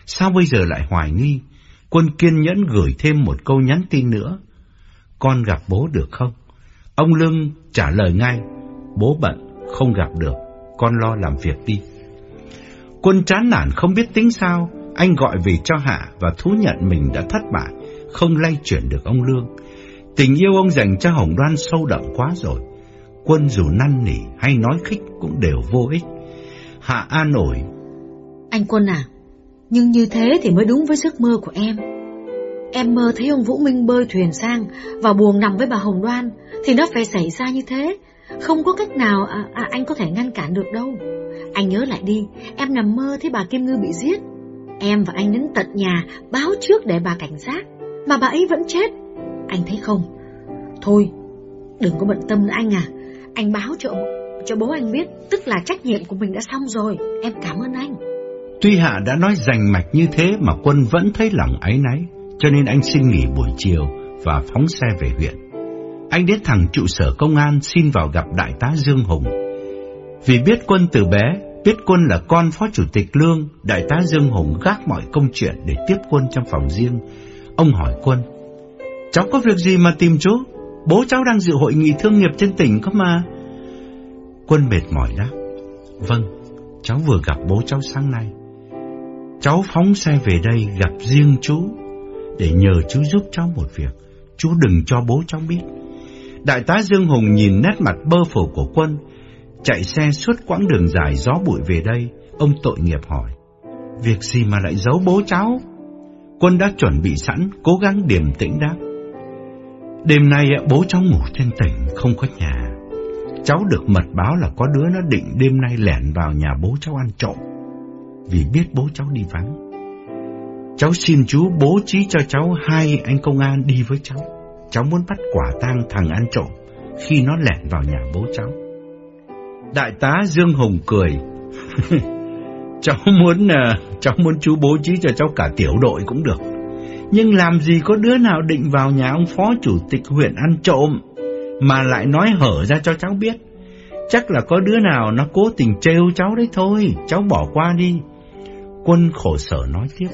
Speaker 1: Sao bây giờ lại hoài nghi? Quân kiên nhẫn gửi thêm một câu nhắn tin nữa. Con gặp bố được không? Ông Lương trả lời ngay. Bố bận, không gặp được. Con lo làm việc đi. Quân chán nản không biết tính sao. Anh gọi về cho Hạ và thú nhận mình đã thất bại, không lay chuyển được ông Lương. Tình yêu ông dành cho Hồng Đoan sâu đậm quá rồi. Quân dù năn nỉ hay nói khích cũng đều vô ích. Hạ an ổi.
Speaker 2: Anh Quân à, nhưng như thế thì mới đúng với giấc mơ của em. Em mơ thấy ông Vũ Minh bơi thuyền sang và buồn nằm với bà Hồng Đoan thì nó phải xảy ra như thế. Không có cách nào à, à, anh có thể ngăn cản được đâu. Anh nhớ lại đi, em nằm mơ thấy bà Kim Ngư bị giết. Em và anh đến tận nhà báo trước để bà cảnh giác, mà bà ấy vẫn chết. Anh thấy không? Thôi, đừng có bận tâm nữa anh à. Anh báo cho cho bố anh biết, tức là trách nhiệm của mình đã xong rồi. Em cảm ơn anh.
Speaker 1: Tuy Hạ đã nói rành mạch như thế mà Quân vẫn thấy lòng ấy náy, cho nên anh xin nghỉ buổi chiều và phóng xe về huyện. Anh đến thẳng trụ sở công an xin vào gặp đại tá Dương Hùng. Vì biết Quân từ bé, biết Quân là con phó chủ tịch Lương, đại tá Dương Hùng gác mọi công chuyện để tiếp Quân trong phòng riêng. Ông hỏi Quân, cháu có việc gì mà tìm chú? Bố cháu đang dự hội nghị thương nghiệp trên tỉnh cơ mà. Quân mệt mỏi đáp, vâng, cháu vừa gặp bố cháu sáng nay. Cháu phóng xe về đây gặp riêng chú để nhờ chú giúp cháu một việc. Chú đừng cho bố cháu biết. Đại tá Dương Hùng nhìn nét mặt bơ phổ của quân, chạy xe suốt quãng đường dài gió bụi về đây, ông tội nghiệp hỏi. Việc gì mà lại giấu bố cháu? Quân đã chuẩn bị sẵn, cố gắng điềm tĩnh đáp. Đêm nay bố cháu ngủ trên tỉnh, không có nhà. Cháu được mật báo là có đứa nó định đêm nay lẻn vào nhà bố cháu ăn trộm vì biết bố cháu đi vắng. Cháu xin chú bố trí cho cháu hai anh công an đi với cháu. Cháu muốn bắt quả tang thằng ăn trộm khi nó lẻn vào nhà bố cháu. Đại tá Dương Hùng cười. cháu muốn à, cháu muốn chú bố trí cho cháu cả tiểu đội cũng được. Nhưng làm gì có đứa nào định vào nhà ông phó chủ tịch huyện ăn trộm mà lại nói hở ra cho cháu biết. Chắc là có đứa nào nó cố tình trêu cháu đấy thôi, cháu bỏ qua đi. Quân khổ sở nói tiếp,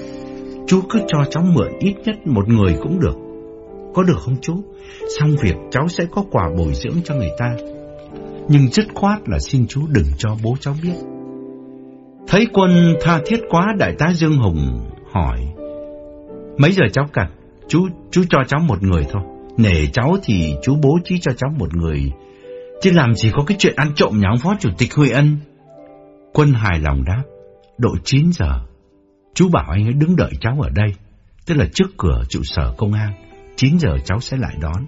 Speaker 1: chú cứ cho cháu mượn ít nhất một người cũng được. Có được không chú? Xong việc cháu sẽ có quà bồi dưỡng cho người ta. Nhưng dứt khoát là xin chú đừng cho bố cháu biết. Thấy quân tha thiết quá, đại tá Dương Hùng hỏi, Mấy giờ cháu cần? Chú, chú cho cháu một người thôi. Nể cháu thì chú bố trí cho cháu một người. Chứ làm gì có cái chuyện ăn trộm nhà ông phó chủ tịch Huy Ân. Quân hài lòng đáp độ 9 giờ, chú bảo anh ấy đứng đợi cháu ở đây, tức là trước cửa trụ sở công an, 9 giờ cháu sẽ lại đón.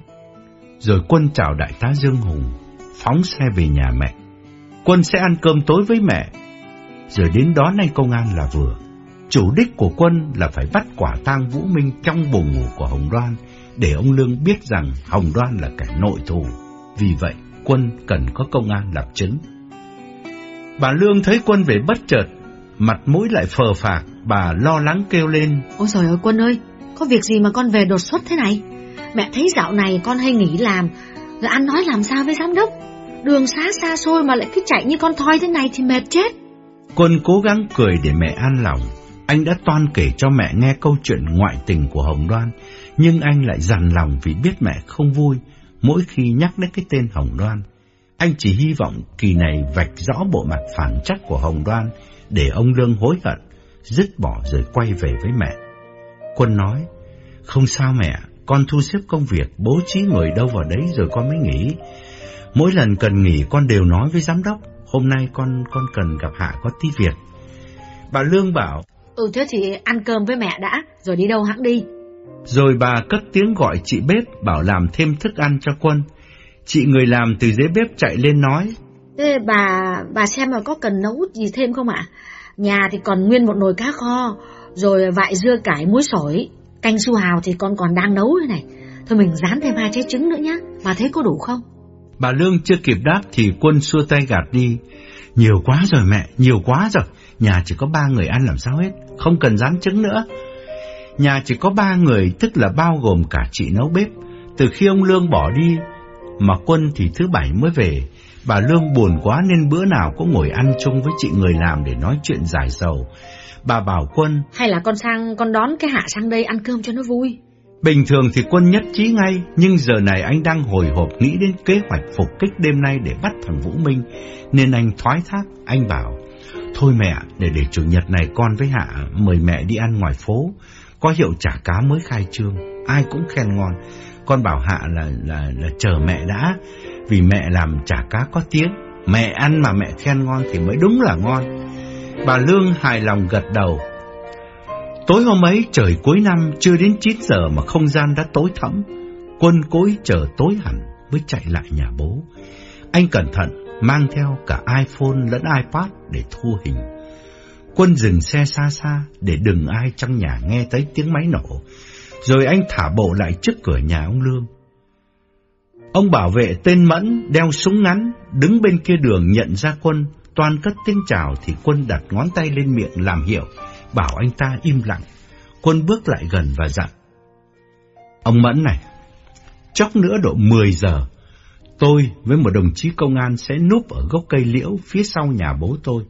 Speaker 1: Rồi quân chào đại tá Dương Hùng, phóng xe về nhà mẹ. Quân sẽ ăn cơm tối với mẹ, rồi đến đón anh công an là vừa. Chủ đích của quân là phải bắt quả tang Vũ Minh trong buồng ngủ của Hồng Đoan, để ông Lương biết rằng Hồng Đoan là kẻ nội thù. Vì vậy, quân cần có công an lập chứng. Bà Lương thấy quân về bất chợt, mặt mũi lại phờ phạc, bà lo lắng kêu lên.
Speaker 2: Ôi trời ơi quân ơi, có việc gì mà con về đột xuất thế này? Mẹ thấy dạo này con hay nghỉ làm, rồi ăn nói làm sao với giám đốc? Đường xá xa xôi mà lại cứ chạy như con thoi thế này thì mệt chết.
Speaker 1: Quân cố gắng cười để mẹ an lòng. Anh đã toan kể cho mẹ nghe câu chuyện ngoại tình của Hồng Đoan, nhưng anh lại dằn lòng vì biết mẹ không vui mỗi khi nhắc đến cái tên Hồng Đoan. Anh chỉ hy vọng kỳ này vạch rõ bộ mặt phản trắc của Hồng Đoan để ông Lương hối hận, dứt bỏ rồi quay về với mẹ. Quân nói, không sao mẹ, con thu xếp công việc, bố trí người đâu vào đấy rồi con mới nghỉ. Mỗi lần cần nghỉ con đều nói với giám đốc, hôm nay con con cần gặp Hạ có tí việc. Bà Lương bảo,
Speaker 2: Ừ thế thì ăn cơm với mẹ đã, rồi đi đâu hãng đi.
Speaker 1: Rồi bà cất tiếng gọi chị bếp bảo làm thêm thức ăn cho quân. Chị người làm từ dưới bếp chạy lên nói.
Speaker 2: Thế bà, bà xem mà có cần nấu gì thêm không ạ? Nhà thì còn nguyên một nồi cá kho, rồi vại dưa cải muối sỏi, canh su hào thì con còn đang nấu thế này. Thôi mình dán thêm hai trái trứng nữa nhá, bà thấy có đủ không?
Speaker 1: Bà Lương chưa kịp đáp thì quân xua tay gạt đi. Nhiều quá rồi mẹ, nhiều quá rồi. Nhà chỉ có ba người ăn làm sao hết, không cần dán trứng nữa. Nhà chỉ có ba người, tức là bao gồm cả chị nấu bếp. Từ khi ông Lương bỏ đi, mà quân thì thứ bảy mới về, Bà Lương buồn quá nên bữa nào cũng ngồi ăn chung với chị người làm để nói chuyện giải sầu. Bà bảo Quân...
Speaker 2: Hay là con sang, con đón cái hạ sang đây ăn cơm cho nó vui.
Speaker 1: Bình thường thì Quân nhất trí ngay, nhưng giờ này anh đang hồi hộp nghĩ đến kế hoạch phục kích đêm nay để bắt thằng Vũ Minh, nên anh thoái thác, anh bảo... Thôi mẹ, để để chủ nhật này con với Hạ mời mẹ đi ăn ngoài phố, có hiệu chả cá mới khai trương, ai cũng khen ngon. Con bảo Hạ là là là chờ mẹ đã, vì mẹ làm chả cá có tiếng, mẹ ăn mà mẹ khen ngon thì mới đúng là ngon. Bà Lương hài lòng gật đầu. Tối hôm ấy trời cuối năm chưa đến 9 giờ mà không gian đã tối thẫm, quân cối chờ tối hẳn mới chạy lại nhà bố. Anh cẩn thận mang theo cả iPhone lẫn iPad để thu hình. Quân dừng xe xa xa để đừng ai trong nhà nghe thấy tiếng máy nổ, rồi anh thả bộ lại trước cửa nhà ông Lương. Ông bảo vệ tên Mẫn đeo súng ngắn, đứng bên kia đường nhận ra quân, toàn cất tiếng chào thì quân đặt ngón tay lên miệng làm hiệu, bảo anh ta im lặng. Quân bước lại gần và dặn. Ông Mẫn này, chốc nữa độ 10 giờ, tôi với một đồng chí công an sẽ núp ở gốc cây liễu phía sau nhà bố tôi.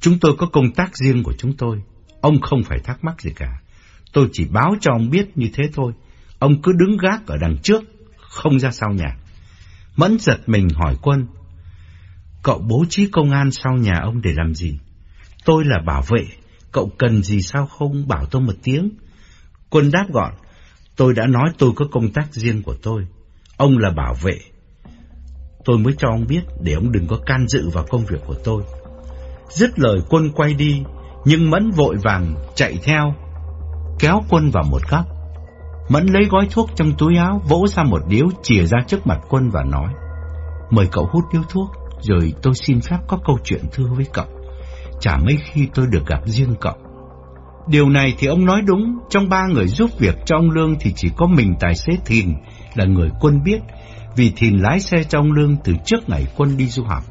Speaker 1: Chúng tôi có công tác riêng của chúng tôi, ông không phải thắc mắc gì cả. Tôi chỉ báo cho ông biết như thế thôi. Ông cứ đứng gác ở đằng trước, không ra sau nhà. Mẫn giật mình hỏi quân, cậu bố trí công an sau nhà ông để làm gì? Tôi là bảo vệ, cậu cần gì sao không bảo tôi một tiếng? Quân đáp gọn, tôi đã nói tôi có công tác riêng của tôi. Ông là bảo vệ. Tôi mới cho ông biết để ông đừng có can dự vào công việc của tôi. Dứt lời quân quay đi, nhưng Mẫn vội vàng chạy theo, kéo quân vào một góc. Mẫn lấy gói thuốc trong túi áo, vỗ ra một điếu, chìa ra trước mặt quân và nói, mời cậu hút điếu thuốc, rồi tôi xin phép có câu chuyện thưa với cậu. Chả mấy khi tôi được gặp riêng cậu. Điều này thì ông nói đúng, trong ba người giúp việc cho ông Lương thì chỉ có mình tài xế Thìn là người quân biết, vì Thìn lái xe cho ông Lương từ trước ngày quân đi du học.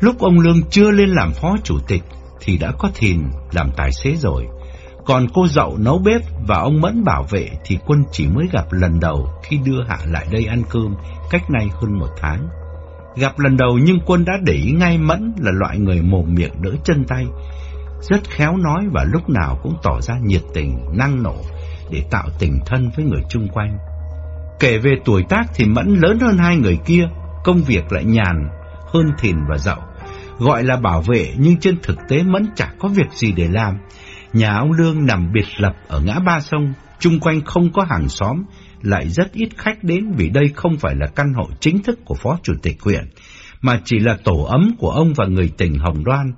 Speaker 1: Lúc ông Lương chưa lên làm phó chủ tịch thì đã có Thìn làm tài xế rồi. Còn cô dậu nấu bếp và ông Mẫn bảo vệ thì quân chỉ mới gặp lần đầu khi đưa Hạ lại đây ăn cơm cách nay hơn một tháng. Gặp lần đầu nhưng quân đã để ý ngay Mẫn là loại người mồm miệng đỡ chân tay, rất khéo nói và lúc nào cũng tỏ ra nhiệt tình, năng nổ để tạo tình thân với người chung quanh. Kể về tuổi tác thì Mẫn lớn hơn hai người kia, công việc lại nhàn hơn Thìn và Dậu. Gọi là bảo vệ nhưng trên thực tế Mẫn chẳng có việc gì để làm. Nhà ông Lương nằm biệt lập ở ngã ba sông, chung quanh không có hàng xóm, lại rất ít khách đến vì đây không phải là căn hộ chính thức của Phó Chủ tịch huyện, mà chỉ là tổ ấm của ông và người tình Hồng Đoan.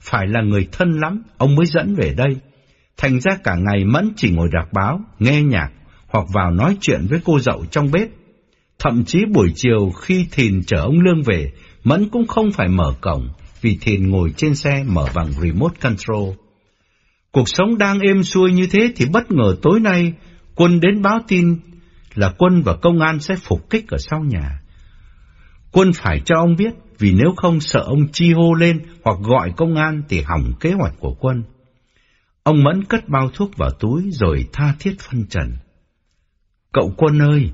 Speaker 1: Phải là người thân lắm, ông mới dẫn về đây. Thành ra cả ngày Mẫn chỉ ngồi đọc báo, nghe nhạc, hoặc vào nói chuyện với cô dậu trong bếp. Thậm chí buổi chiều khi Thìn chở ông Lương về, Mẫn cũng không phải mở cổng, vì Thìn ngồi trên xe mở bằng remote control. Cuộc sống đang êm xuôi như thế thì bất ngờ tối nay, quân đến báo tin là quân và công an sẽ phục kích ở sau nhà. Quân phải cho ông biết, vì nếu không sợ ông chi hô lên hoặc gọi công an thì hỏng kế hoạch của quân. Ông Mẫn cất bao thuốc vào túi rồi tha thiết phân trần. Cậu quân ơi!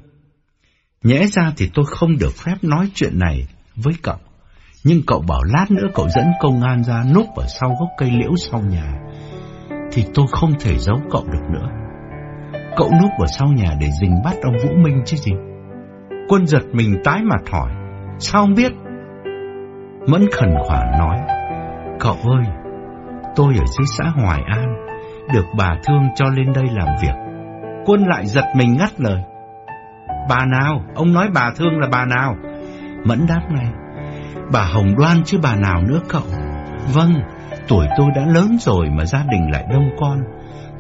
Speaker 1: Nhẽ ra thì tôi không được phép nói chuyện này với cậu. Nhưng cậu bảo lát nữa cậu dẫn công an ra núp ở sau gốc cây liễu sau nhà. Thì tôi không thể giấu cậu được nữa. Cậu núp ở sau nhà để dình bắt ông Vũ Minh chứ gì. Quân giật mình tái mặt hỏi. Sao không biết? Mẫn khẩn khoản nói. Cậu ơi, tôi ở dưới xã Hoài An, được bà thương cho lên đây làm việc. Quân lại giật mình ngắt lời. Bà nào? Ông nói bà thương là bà nào? Mẫn đáp ngay. Bà Hồng Đoan chứ bà nào nữa cậu? Vâng, tuổi tôi đã lớn rồi mà gia đình lại đông con.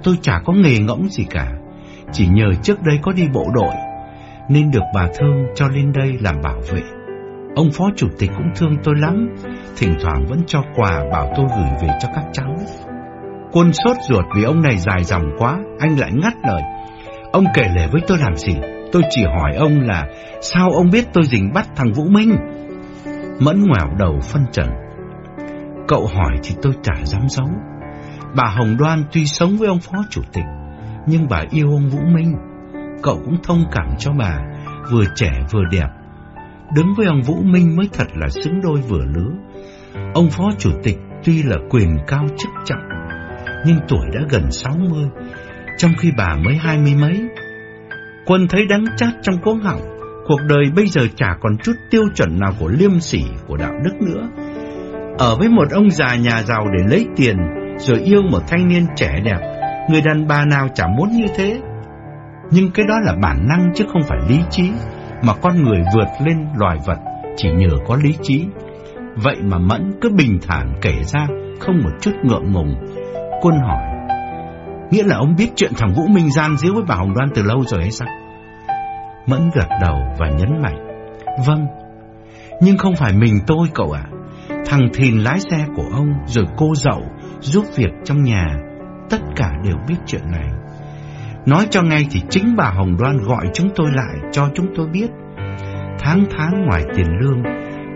Speaker 1: Tôi chả có nghề ngỗng gì cả. Chỉ nhờ trước đây có đi bộ đội, nên được bà thương cho lên đây làm bảo vệ. Ông phó chủ tịch cũng thương tôi lắm, thỉnh thoảng vẫn cho quà bảo tôi gửi về cho các cháu. Quân sốt ruột vì ông này dài dòng quá, anh lại ngắt lời. Ông kể lể với tôi làm gì? Tôi chỉ hỏi ông là sao ông biết tôi dình bắt thằng Vũ Minh? Mẫn ngoảo đầu phân trần. Cậu hỏi thì tôi chả dám giấu. Bà Hồng Đoan tuy sống với ông phó chủ tịch, nhưng bà yêu ông Vũ Minh. Cậu cũng thông cảm cho bà, vừa trẻ vừa đẹp, đứng với ông Vũ Minh mới thật là xứng đôi vừa lứa. Ông phó chủ tịch tuy là quyền cao chức trọng, nhưng tuổi đã gần 60, trong khi bà mới hai mươi mấy. Quân thấy đắng chát trong cố họng, cuộc đời bây giờ chả còn chút tiêu chuẩn nào của liêm sỉ, của đạo đức nữa. Ở với một ông già nhà giàu để lấy tiền, rồi yêu một thanh niên trẻ đẹp, người đàn bà nào chả muốn như thế. Nhưng cái đó là bản năng chứ không phải lý trí, mà con người vượt lên loài vật chỉ nhờ có lý trí. Vậy mà Mẫn cứ bình thản kể ra, không một chút ngượng ngùng. Quân hỏi, nghĩa là ông biết chuyện thằng Vũ Minh gian díu với bà Hồng Đoan từ lâu rồi hay sao? Mẫn gật đầu và nhấn mạnh, vâng, nhưng không phải mình tôi cậu ạ. Thằng Thìn lái xe của ông, rồi cô dậu giúp việc trong nhà, tất cả đều biết chuyện này. Nói cho ngay thì chính bà Hồng Đoan gọi chúng tôi lại cho chúng tôi biết. Tháng tháng ngoài tiền lương,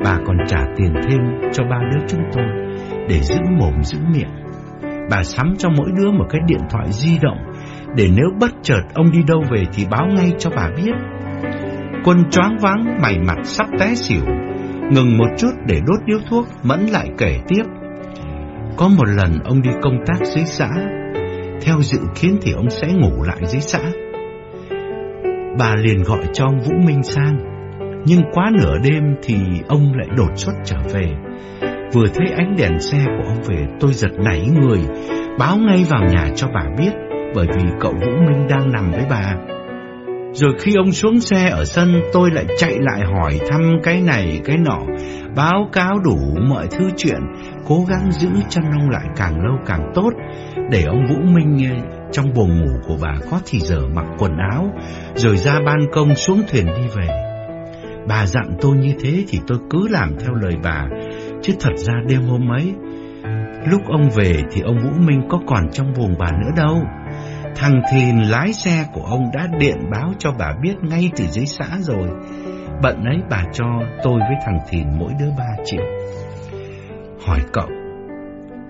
Speaker 1: bà còn trả tiền thêm cho ba đứa chúng tôi để giữ mồm giữ miệng. Bà sắm cho mỗi đứa một cái điện thoại di động để nếu bất chợt ông đi đâu về thì báo ngay cho bà biết. Quân choáng váng, mày mặt sắp té xỉu, ngừng một chút để đốt điếu thuốc, mẫn lại kể tiếp. Có một lần ông đi công tác dưới xã, theo dự kiến thì ông sẽ ngủ lại dưới xã. Bà liền gọi cho ông Vũ Minh sang, nhưng quá nửa đêm thì ông lại đột xuất trở về. Vừa thấy ánh đèn xe của ông về, tôi giật nảy người, báo ngay vào nhà cho bà biết, bởi vì cậu Vũ Minh đang nằm với bà. Rồi khi ông xuống xe ở sân, tôi lại chạy lại hỏi thăm cái này cái nọ, báo cáo đủ mọi thứ chuyện, cố gắng giữ chân ông lại càng lâu càng tốt, để ông Vũ Minh ờ, trong buồng ngủ của bà có thì giờ mặc quần áo, rồi ra ban công xuống thuyền đi về. Bà dặn tôi như thế thì tôi cứ làm theo lời bà, chứ thật ra đêm hôm ấy, lúc ông về thì ông Vũ Minh có còn trong buồng bà nữa đâu. Thằng Thìn lái xe của ông đã điện báo cho bà biết ngay từ dưới xã rồi. Bận ấy bà cho tôi với thằng Thìn mỗi đứa ba triệu. Hỏi cậu,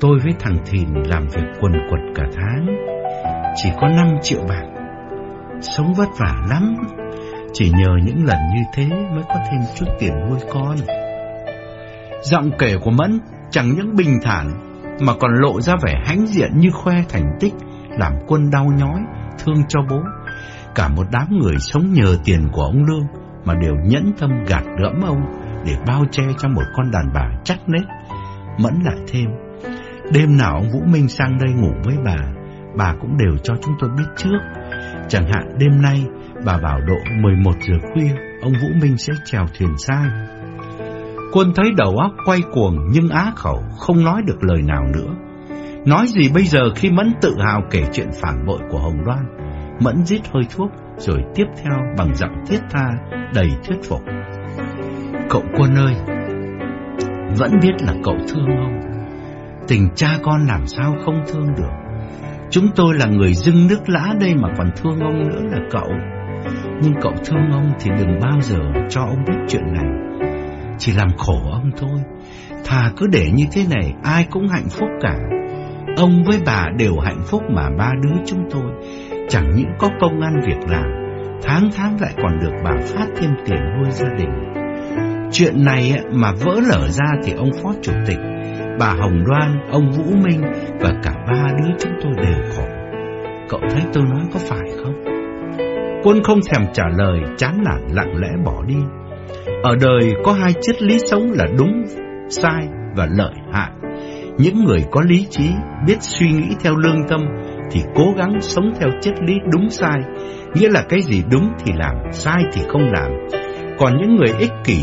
Speaker 1: tôi với thằng Thìn làm việc quần quật cả tháng, chỉ có 5 triệu bạc. Sống vất vả lắm, chỉ nhờ những lần như thế mới có thêm chút tiền nuôi con. Giọng kể của Mẫn chẳng những bình thản mà còn lộ ra vẻ hãnh diện như khoe thành tích làm quân đau nhói, thương cho bố. Cả một đám người sống nhờ tiền của ông Lương mà đều nhẫn tâm gạt gẫm ông để bao che cho một con đàn bà chắc nết. Mẫn lại thêm, đêm nào ông Vũ Minh sang đây ngủ với bà, bà cũng đều cho chúng tôi biết trước. Chẳng hạn đêm nay bà bảo độ 11 giờ khuya, ông Vũ Minh sẽ chèo thuyền sang. Quân thấy đầu óc quay cuồng nhưng á khẩu không nói được lời nào nữa. Nói gì bây giờ khi Mẫn tự hào kể chuyện phản bội của Hồng loan, Mẫn rít hơi thuốc rồi tiếp theo bằng giọng thiết tha đầy thuyết phục. Cậu quân ơi, vẫn biết là cậu thương ông. Tình cha con làm sao không thương được. Chúng tôi là người dưng nước lã đây mà còn thương ông nữa là cậu. Nhưng cậu thương ông thì đừng bao giờ cho ông biết chuyện này. Chỉ làm khổ ông thôi. Thà cứ để như thế này ai cũng hạnh phúc cả. Ông với bà đều hạnh phúc mà ba đứa chúng tôi chẳng những có công ăn việc làm, tháng tháng lại còn được bà phát thêm tiền nuôi gia đình. Chuyện này mà vỡ lở ra thì ông phó chủ tịch, bà Hồng Đoan, ông Vũ Minh và cả ba đứa chúng tôi đều khổ. Cậu thấy tôi nói có phải không? Quân không thèm trả lời, chán nản lặng lẽ bỏ đi. Ở đời có hai triết lý sống là đúng, sai và lợi hại. Những người có lý trí, biết suy nghĩ theo lương tâm thì cố gắng sống theo triết lý đúng sai, nghĩa là cái gì đúng thì làm, sai thì không làm. Còn những người ích kỷ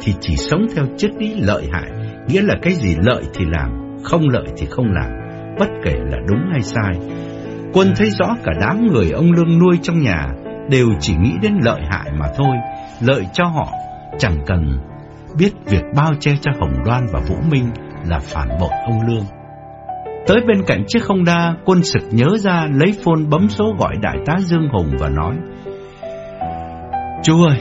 Speaker 1: thì chỉ sống theo triết lý lợi hại, nghĩa là cái gì lợi thì làm, không lợi thì không làm, bất kể là đúng hay sai. Quân thấy rõ cả đám người ông Lương nuôi trong nhà đều chỉ nghĩ đến lợi hại mà thôi, lợi cho họ, chẳng cần biết việc bao che cho Hồng Đoan và Vũ Minh là phản bội ông Lương. Tới bên cạnh chiếc không đa, quân sực nhớ ra lấy phone bấm số gọi đại tá Dương Hùng và nói Chú ơi,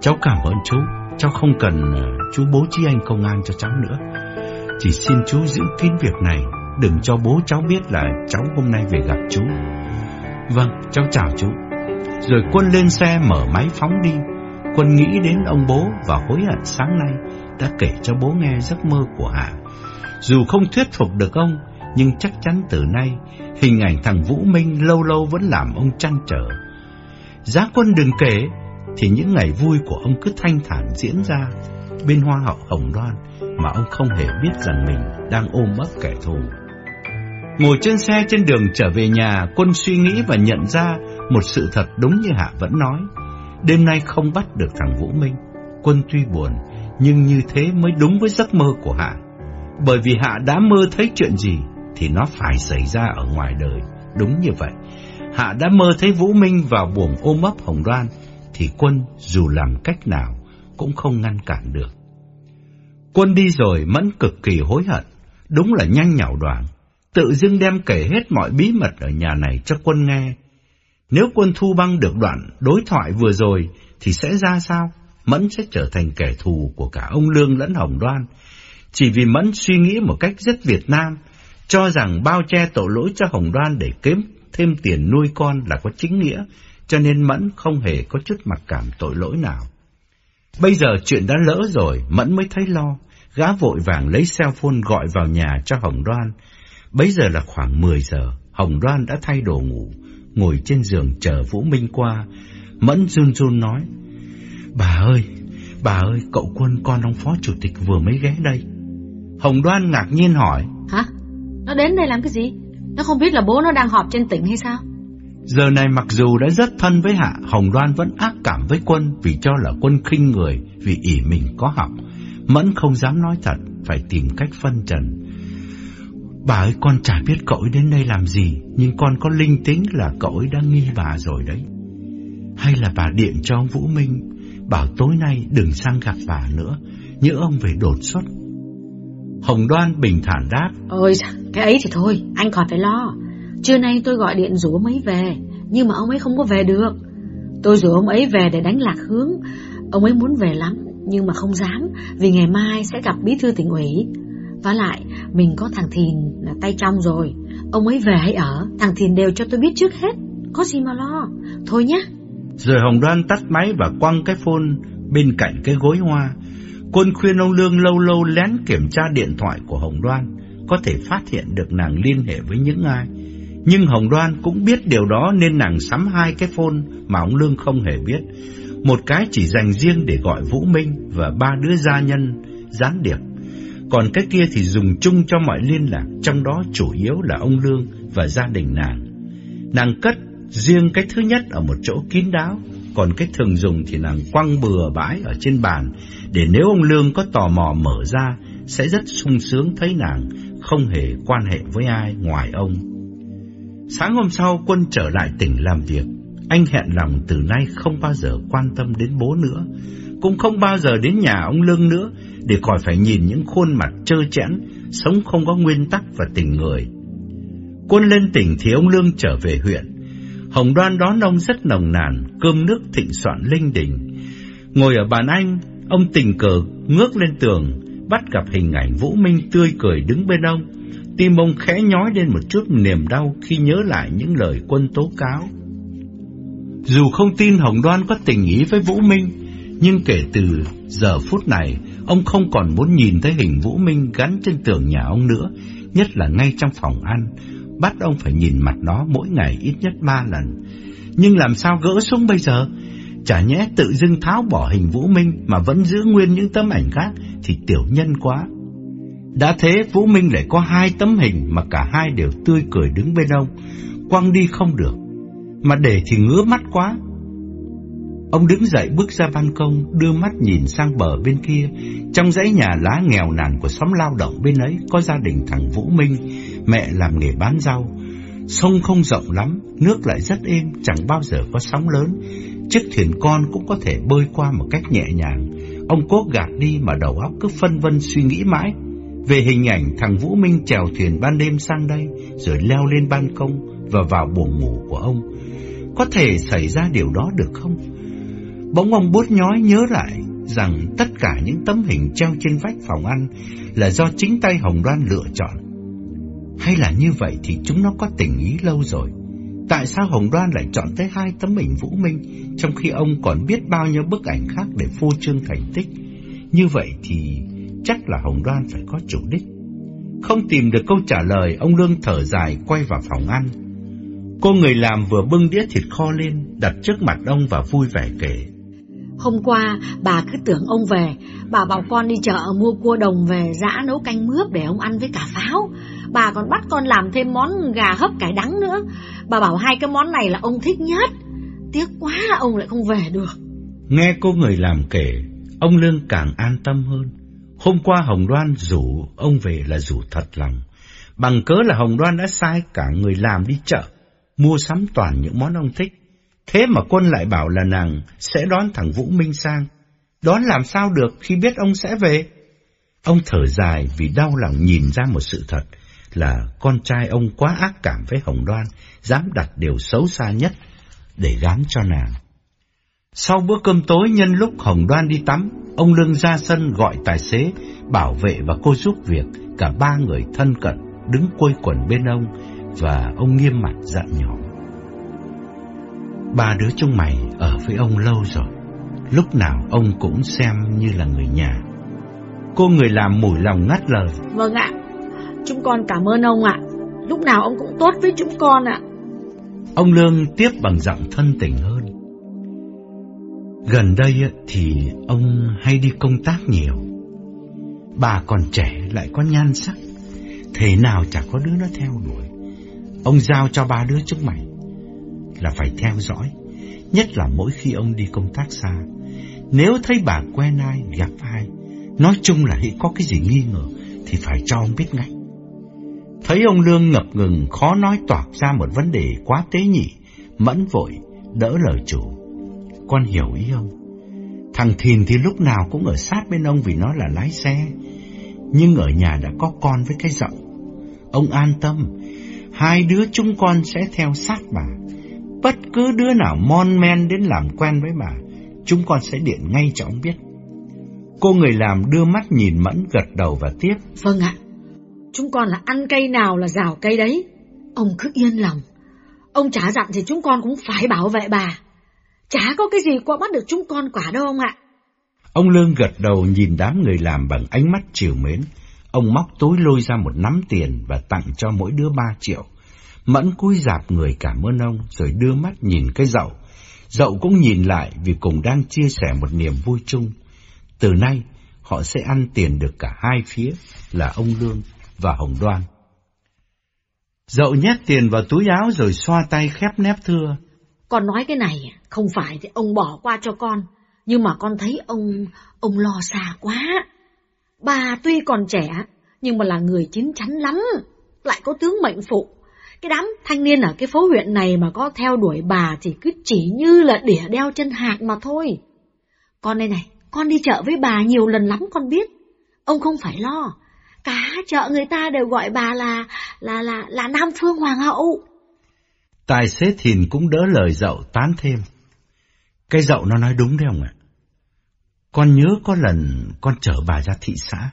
Speaker 1: cháu cảm ơn chú, cháu không cần ờ, chú bố trí anh công an cho cháu nữa. Chỉ xin chú giữ kín việc này, đừng cho bố cháu biết là cháu hôm nay về gặp chú. Vâng, cháu chào chú. Rồi quân lên xe mở máy phóng đi. Quân nghĩ đến ông bố và hối hận sáng nay đã kể cho bố nghe giấc mơ của Hạ. Dù không thuyết phục được ông, nhưng chắc chắn từ nay hình ảnh thằng Vũ Minh lâu lâu vẫn làm ông chăn trở. Giá quân đừng kể, thì những ngày vui của ông cứ thanh thản diễn ra bên hoa hậu Hồng Đoan mà ông không hề biết rằng mình đang ôm ấp kẻ thù. Ngồi trên xe trên đường trở về nhà, quân suy nghĩ và nhận ra một sự thật đúng như Hạ vẫn nói. Đêm nay không bắt được thằng Vũ Minh. Quân tuy buồn, nhưng như thế mới đúng với giấc mơ của Hạ. Bởi vì Hạ đã mơ thấy chuyện gì, thì nó phải xảy ra ở ngoài đời. Đúng như vậy. Hạ đã mơ thấy Vũ Minh vào buồng ôm ấp Hồng Đoan, thì quân dù làm cách nào cũng không ngăn cản được. Quân đi rồi Mẫn cực kỳ hối hận, đúng là nhanh nhảu đoạn, tự dưng đem kể hết mọi bí mật ở nhà này cho quân nghe. Nếu quân thu băng được đoạn đối thoại vừa rồi thì sẽ ra sao? Mẫn sẽ trở thành kẻ thù của cả ông Lương lẫn Hồng Đoan. Chỉ vì Mẫn suy nghĩ một cách rất Việt Nam, cho rằng bao che tội lỗi cho Hồng Đoan để kiếm thêm tiền nuôi con là có chính nghĩa, cho nên Mẫn không hề có chút mặc cảm tội lỗi nào. Bây giờ chuyện đã lỡ rồi, Mẫn mới thấy lo, gã vội vàng lấy cell phone gọi vào nhà cho Hồng Đoan. Bây giờ là khoảng 10 giờ, Hồng Đoan đã thay đồ ngủ, ngồi trên giường chờ Vũ Minh qua. Mẫn run run nói, Bà ơi, bà ơi, cậu quân con ông phó chủ tịch vừa mới ghé đây. Hồng Đoan ngạc nhiên hỏi,
Speaker 2: Hả? Nó đến đây làm cái gì? Nó không biết là bố nó đang họp trên tỉnh hay sao?
Speaker 1: Giờ này mặc dù đã rất thân với Hạ, Hồng Đoan vẫn ác cảm với quân vì cho là quân khinh người, vì ỷ mình có học. Mẫn không dám nói thật, phải tìm cách phân trần. Bà ơi, con chả biết cậu ấy đến đây làm gì, nhưng con có linh tính là cậu ấy đang nghi bà rồi đấy. Hay là bà điện cho ông Vũ Minh, bảo tối nay đừng sang gặp bà nữa, nhớ ông về đột xuất. Hồng Đoan bình thản đáp.
Speaker 2: Ôi, cái ấy thì thôi, anh còn phải lo. Trưa nay tôi gọi điện rủ ông ấy về, nhưng mà ông ấy không có về được. Tôi rủ ông ấy về để đánh lạc hướng. Ông ấy muốn về lắm, nhưng mà không dám, vì ngày mai sẽ gặp bí thư tỉnh ủy. Và lại, mình có thằng Thìn là tay trong rồi. Ông ấy về hay ở, thằng Thìn đều cho tôi biết trước hết. Có gì mà lo. Thôi nhé.
Speaker 1: Rồi Hồng Đoan tắt máy và quăng cái phone bên cạnh cái gối hoa. Quân khuyên ông Lương lâu lâu lén kiểm tra điện thoại của Hồng Đoan, có thể phát hiện được nàng liên hệ với những ai. Nhưng Hồng Đoan cũng biết điều đó nên nàng sắm hai cái phone mà ông Lương không hề biết. Một cái chỉ dành riêng để gọi Vũ Minh và ba đứa gia nhân, gián điệp. Còn cái kia thì dùng chung cho mọi liên lạc, trong đó chủ yếu là ông Lương và gia đình nàng. Nàng cất riêng cái thứ nhất ở một chỗ kín đáo, còn cái thường dùng thì nàng quăng bừa bãi ở trên bàn, để nếu ông Lương có tò mò mở ra, sẽ rất sung sướng thấy nàng không hề quan hệ với ai ngoài ông. Sáng hôm sau quân trở lại tỉnh làm việc, anh hẹn lòng từ nay không bao giờ quan tâm đến bố nữa, cũng không bao giờ đến nhà ông Lương nữa để khỏi phải nhìn những khuôn mặt trơ chẽn, sống không có nguyên tắc và tình người. Quân lên tỉnh thì ông Lương trở về huyện. Hồng Đoan đón ông rất nồng nàn, cơm nước thịnh soạn linh đình. Ngồi ở bàn anh, ông tình cờ ngước lên tường, bắt gặp hình ảnh Vũ Minh tươi cười đứng bên ông. Tim ông khẽ nhói lên một chút niềm đau khi nhớ lại những lời quân tố cáo. Dù không tin Hồng Đoan có tình ý với Vũ Minh, nhưng kể từ giờ phút này, ông không còn muốn nhìn thấy hình Vũ Minh gắn trên tường nhà ông nữa, nhất là ngay trong phòng ăn, bắt ông phải nhìn mặt nó mỗi ngày ít nhất ba lần. Nhưng làm sao gỡ xuống bây giờ? Chả nhẽ tự dưng tháo bỏ hình Vũ Minh mà vẫn giữ nguyên những tấm ảnh khác thì tiểu nhân quá. Đã thế Vũ Minh lại có hai tấm hình mà cả hai đều tươi cười đứng bên ông, quăng đi không được. Mà để thì ngứa mắt quá. Ông đứng dậy bước ra ban công, đưa mắt nhìn sang bờ bên kia. Trong dãy nhà lá nghèo nàn của xóm lao động bên ấy có gia đình thằng Vũ Minh, mẹ làm nghề bán rau. Sông không rộng lắm, nước lại rất êm, chẳng bao giờ có sóng lớn. Chiếc thuyền con cũng có thể bơi qua một cách nhẹ nhàng. Ông cố gạt đi mà đầu óc cứ phân vân suy nghĩ mãi về hình ảnh thằng Vũ Minh chèo thuyền ban đêm sang đây rồi leo lên ban công và vào buồng ngủ của ông. Có thể xảy ra điều đó được không? Bỗng ông bút nhói nhớ lại rằng tất cả những tấm hình treo trên vách phòng ăn là do chính tay Hồng Đoan lựa chọn. Hay là như vậy thì chúng nó có tình ý lâu rồi. Tại sao Hồng Đoan lại chọn tới hai tấm hình Vũ Minh, trong khi ông còn biết bao nhiêu bức ảnh khác để phô trương thành tích? Như vậy thì chắc là Hồng Đoan phải có chủ đích. Không tìm được câu trả lời, ông Lương thở dài quay vào phòng ăn. Cô người làm vừa bưng đĩa thịt kho lên, đặt trước mặt ông và vui vẻ kể.
Speaker 2: Hôm qua, bà cứ tưởng ông về, bà bảo con đi chợ mua cua đồng về giã nấu canh mướp để ông ăn với cả pháo. Bà còn bắt con làm thêm món gà hấp cải đắng nữa. Bà bảo hai cái món này là ông thích nhất. Tiếc quá ông lại không về được.
Speaker 1: Nghe cô người làm kể, ông Lương càng an tâm hơn. Hôm qua Hồng Đoan rủ ông về là rủ thật lòng. Bằng cớ là Hồng Đoan đã sai cả người làm đi chợ, mua sắm toàn những món ông thích. Thế mà quân lại bảo là nàng sẽ đón thằng Vũ Minh sang. Đón làm sao được khi biết ông sẽ về? Ông thở dài vì đau lòng nhìn ra một sự thật là con trai ông quá ác cảm với Hồng Đoan, dám đặt điều xấu xa nhất để gán cho nàng. Sau bữa cơm tối nhân lúc Hồng Đoan đi tắm, ông Lương ra sân gọi tài xế, bảo vệ và cô giúp việc, cả ba người thân cận đứng quây quần bên ông và ông nghiêm mặt dặn nhỏ. Ba đứa chúng mày ở với ông lâu rồi, lúc nào ông cũng xem như là người nhà. Cô người làm mủi lòng ngắt lời.
Speaker 2: Vâng ạ, chúng con cảm ơn ông ạ, lúc nào ông cũng tốt với chúng con ạ.
Speaker 1: Ông Lương tiếp bằng giọng thân tình hơn. Gần đây thì ông hay đi công tác nhiều. Bà còn trẻ lại có nhan sắc, thế nào chả có đứa nó theo đuổi. Ông giao cho ba đứa chúng mày là phải theo dõi, nhất là mỗi khi ông đi công tác xa. Nếu thấy bà quen ai, gặp ai, nói chung là hãy có cái gì nghi ngờ thì phải cho ông biết ngay. Thấy ông Lương ngập ngừng, khó nói toạc ra một vấn đề quá tế nhị, mẫn vội, đỡ lời chủ. Con hiểu ý ông. Thằng Thìn thì lúc nào cũng ở sát bên ông vì nó là lái xe. Nhưng ở nhà đã có con với cái giọng. Ông an tâm, hai đứa chúng con sẽ theo sát bà. Bất cứ đứa nào mon men đến làm quen với bà, chúng con sẽ điện ngay cho ông biết. Cô người làm đưa mắt nhìn Mẫn gật đầu và tiếp.
Speaker 2: Vâng ạ, chúng con là ăn cây nào là rào cây đấy. Ông cứ yên lòng. Ông trả dặn thì chúng con cũng phải bảo vệ bà. Chả có cái gì qua bắt được chúng con quả đâu ông ạ.
Speaker 1: Ông Lương gật đầu nhìn đám người làm bằng ánh mắt chiều mến. Ông móc túi lôi ra một nắm tiền và tặng cho mỗi đứa ba triệu. Mẫn cúi dạp người cảm ơn ông rồi đưa mắt nhìn cái dậu. Dậu cũng nhìn lại vì cùng đang chia sẻ một niềm vui chung. Từ nay, họ sẽ ăn tiền được cả hai phía là ông Lương và Hồng Đoan. Dậu nhét tiền vào túi áo rồi xoa tay khép nép thưa.
Speaker 2: Con nói cái này không phải thì ông bỏ qua cho con, nhưng mà con thấy ông ông lo xa quá. Bà tuy còn trẻ, nhưng mà là người chín chắn lắm, lại có tướng mệnh phụ. Cái đám thanh niên ở cái phố huyện này mà có theo đuổi bà thì cứ chỉ như là đỉa đeo chân hạc mà thôi. Con đây này, con đi chợ với bà nhiều lần lắm con biết. Ông không phải lo, cả, chợ người ta đều gọi bà là là là là Nam Phương Hoàng hậu.
Speaker 1: Tài xế Thìn cũng đỡ lời dậu tán thêm. Cái dậu nó nói đúng đấy ông ạ. Con nhớ có lần con chở bà ra thị xã.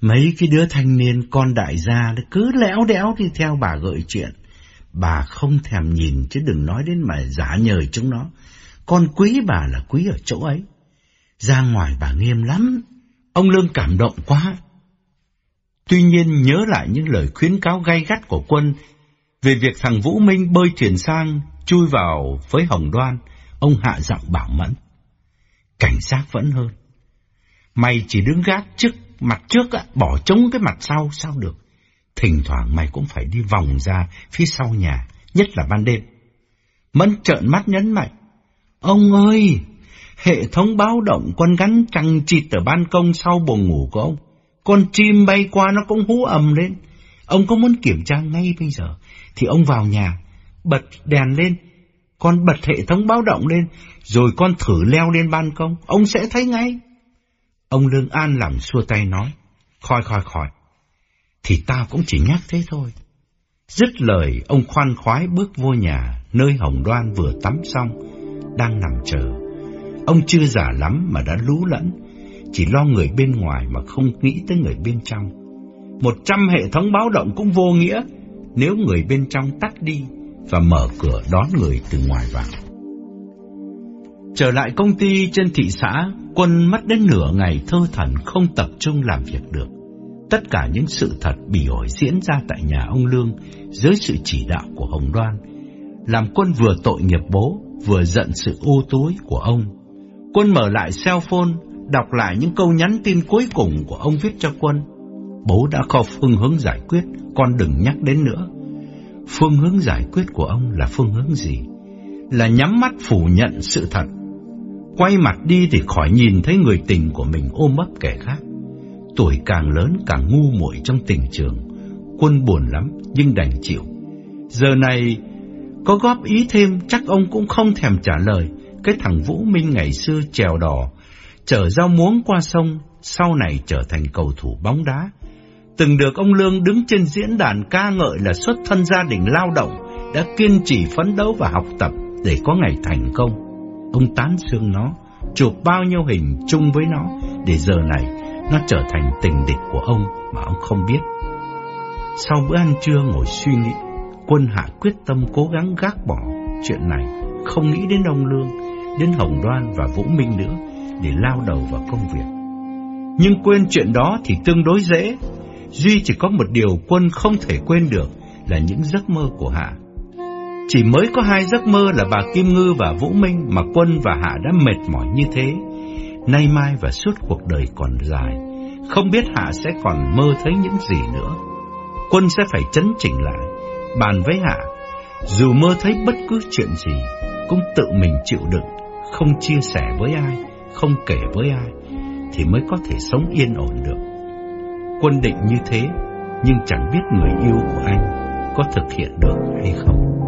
Speaker 1: Mấy cái đứa thanh niên, con đại gia cứ lẽo đẽo đi theo bà gợi chuyện. Bà không thèm nhìn, chứ đừng nói đến mà giả nhời chúng nó. Con quý bà là quý ở chỗ ấy. Ra ngoài bà nghiêm lắm. Ông Lương cảm động quá. Tuy nhiên nhớ lại những lời khuyến cáo gay gắt của quân về việc thằng Vũ Minh bơi thuyền sang chui vào với Hồng Đoan, ông hạ giọng bảo mẫn. Cảnh giác vẫn hơn. Mày chỉ đứng gác trước mặt trước á, bỏ trống cái mặt sau sao được. Thỉnh thoảng mày cũng phải đi vòng ra phía sau nhà, nhất là ban đêm. Mẫn trợn mắt nhấn mạnh. Ông ơi, hệ thống báo động con gắn trăng chịt ở ban công sau buồng ngủ của ông. Con chim bay qua nó cũng hú ầm lên. Ông có muốn kiểm tra ngay bây giờ, thì ông vào nhà, bật đèn lên, con bật hệ thống báo động lên, rồi con thử leo lên ban công, ông sẽ thấy ngay. Ông Lương an làm xua tay nói, khỏi khỏi khỏi, thì tao cũng chỉ nhắc thế thôi. Dứt lời, ông khoan khoái bước vô nhà, nơi Hồng Đoan vừa tắm xong, đang nằm chờ. Ông chưa già lắm mà đã lú lẫn, chỉ lo người bên ngoài mà không nghĩ tới người bên trong. Một trăm hệ thống báo động cũng vô nghĩa, nếu người bên trong tắt đi và mở cửa đón người từ ngoài vào. Trở lại công ty trên thị xã, Quân mất đến nửa ngày thơ thần không tập trung làm việc được. Tất cả những sự thật bị ổi diễn ra tại nhà ông Lương dưới sự chỉ đạo của Hồng Đoan, làm Quân vừa tội nghiệp bố, vừa giận sự ô tối của ông. Quân mở lại cell phone, đọc lại những câu nhắn tin cuối cùng của ông viết cho Quân. Bố đã có phương hướng giải quyết, con đừng nhắc đến nữa. Phương hướng giải quyết của ông là phương hướng gì? Là nhắm mắt phủ nhận sự thật. Quay mặt đi thì khỏi nhìn thấy người tình của mình ôm ấp kẻ khác. Tuổi càng lớn càng ngu muội trong tình trường. Quân buồn lắm nhưng đành chịu. Giờ này có góp ý thêm chắc ông cũng không thèm trả lời. Cái thằng Vũ Minh ngày xưa trèo đò, chở rau muống qua sông, sau này trở thành cầu thủ bóng đá. Từng được ông Lương đứng trên diễn đàn ca ngợi là xuất thân gia đình lao động, đã kiên trì phấn đấu và học tập để có ngày thành công. Ông tán xương nó, chụp bao nhiêu hình chung với nó, để giờ này nó trở thành tình địch của ông mà ông không biết. Sau bữa ăn trưa ngồi suy nghĩ, quân hạ quyết tâm cố gắng gác bỏ chuyện này, không nghĩ đến ông Lương, đến Hồng Đoan và Vũ Minh nữa để lao đầu vào công việc. Nhưng quên chuyện đó thì tương đối dễ, Duy chỉ có một điều quân không thể quên được là những giấc mơ của Hạ. Chỉ mới có hai giấc mơ là bà Kim Ngư và Vũ Minh mà quân và Hạ đã mệt mỏi như thế. Nay mai và suốt cuộc đời còn dài, không biết Hạ sẽ còn mơ thấy những gì nữa. Quân sẽ phải chấn chỉnh lại, bàn với Hạ, dù mơ thấy bất cứ chuyện gì, cũng tự mình chịu đựng, không chia sẻ với ai, không kể với ai, thì mới có thể sống yên ổn được. Quân định như thế, nhưng chẳng biết người yêu của anh có thực hiện được hay không.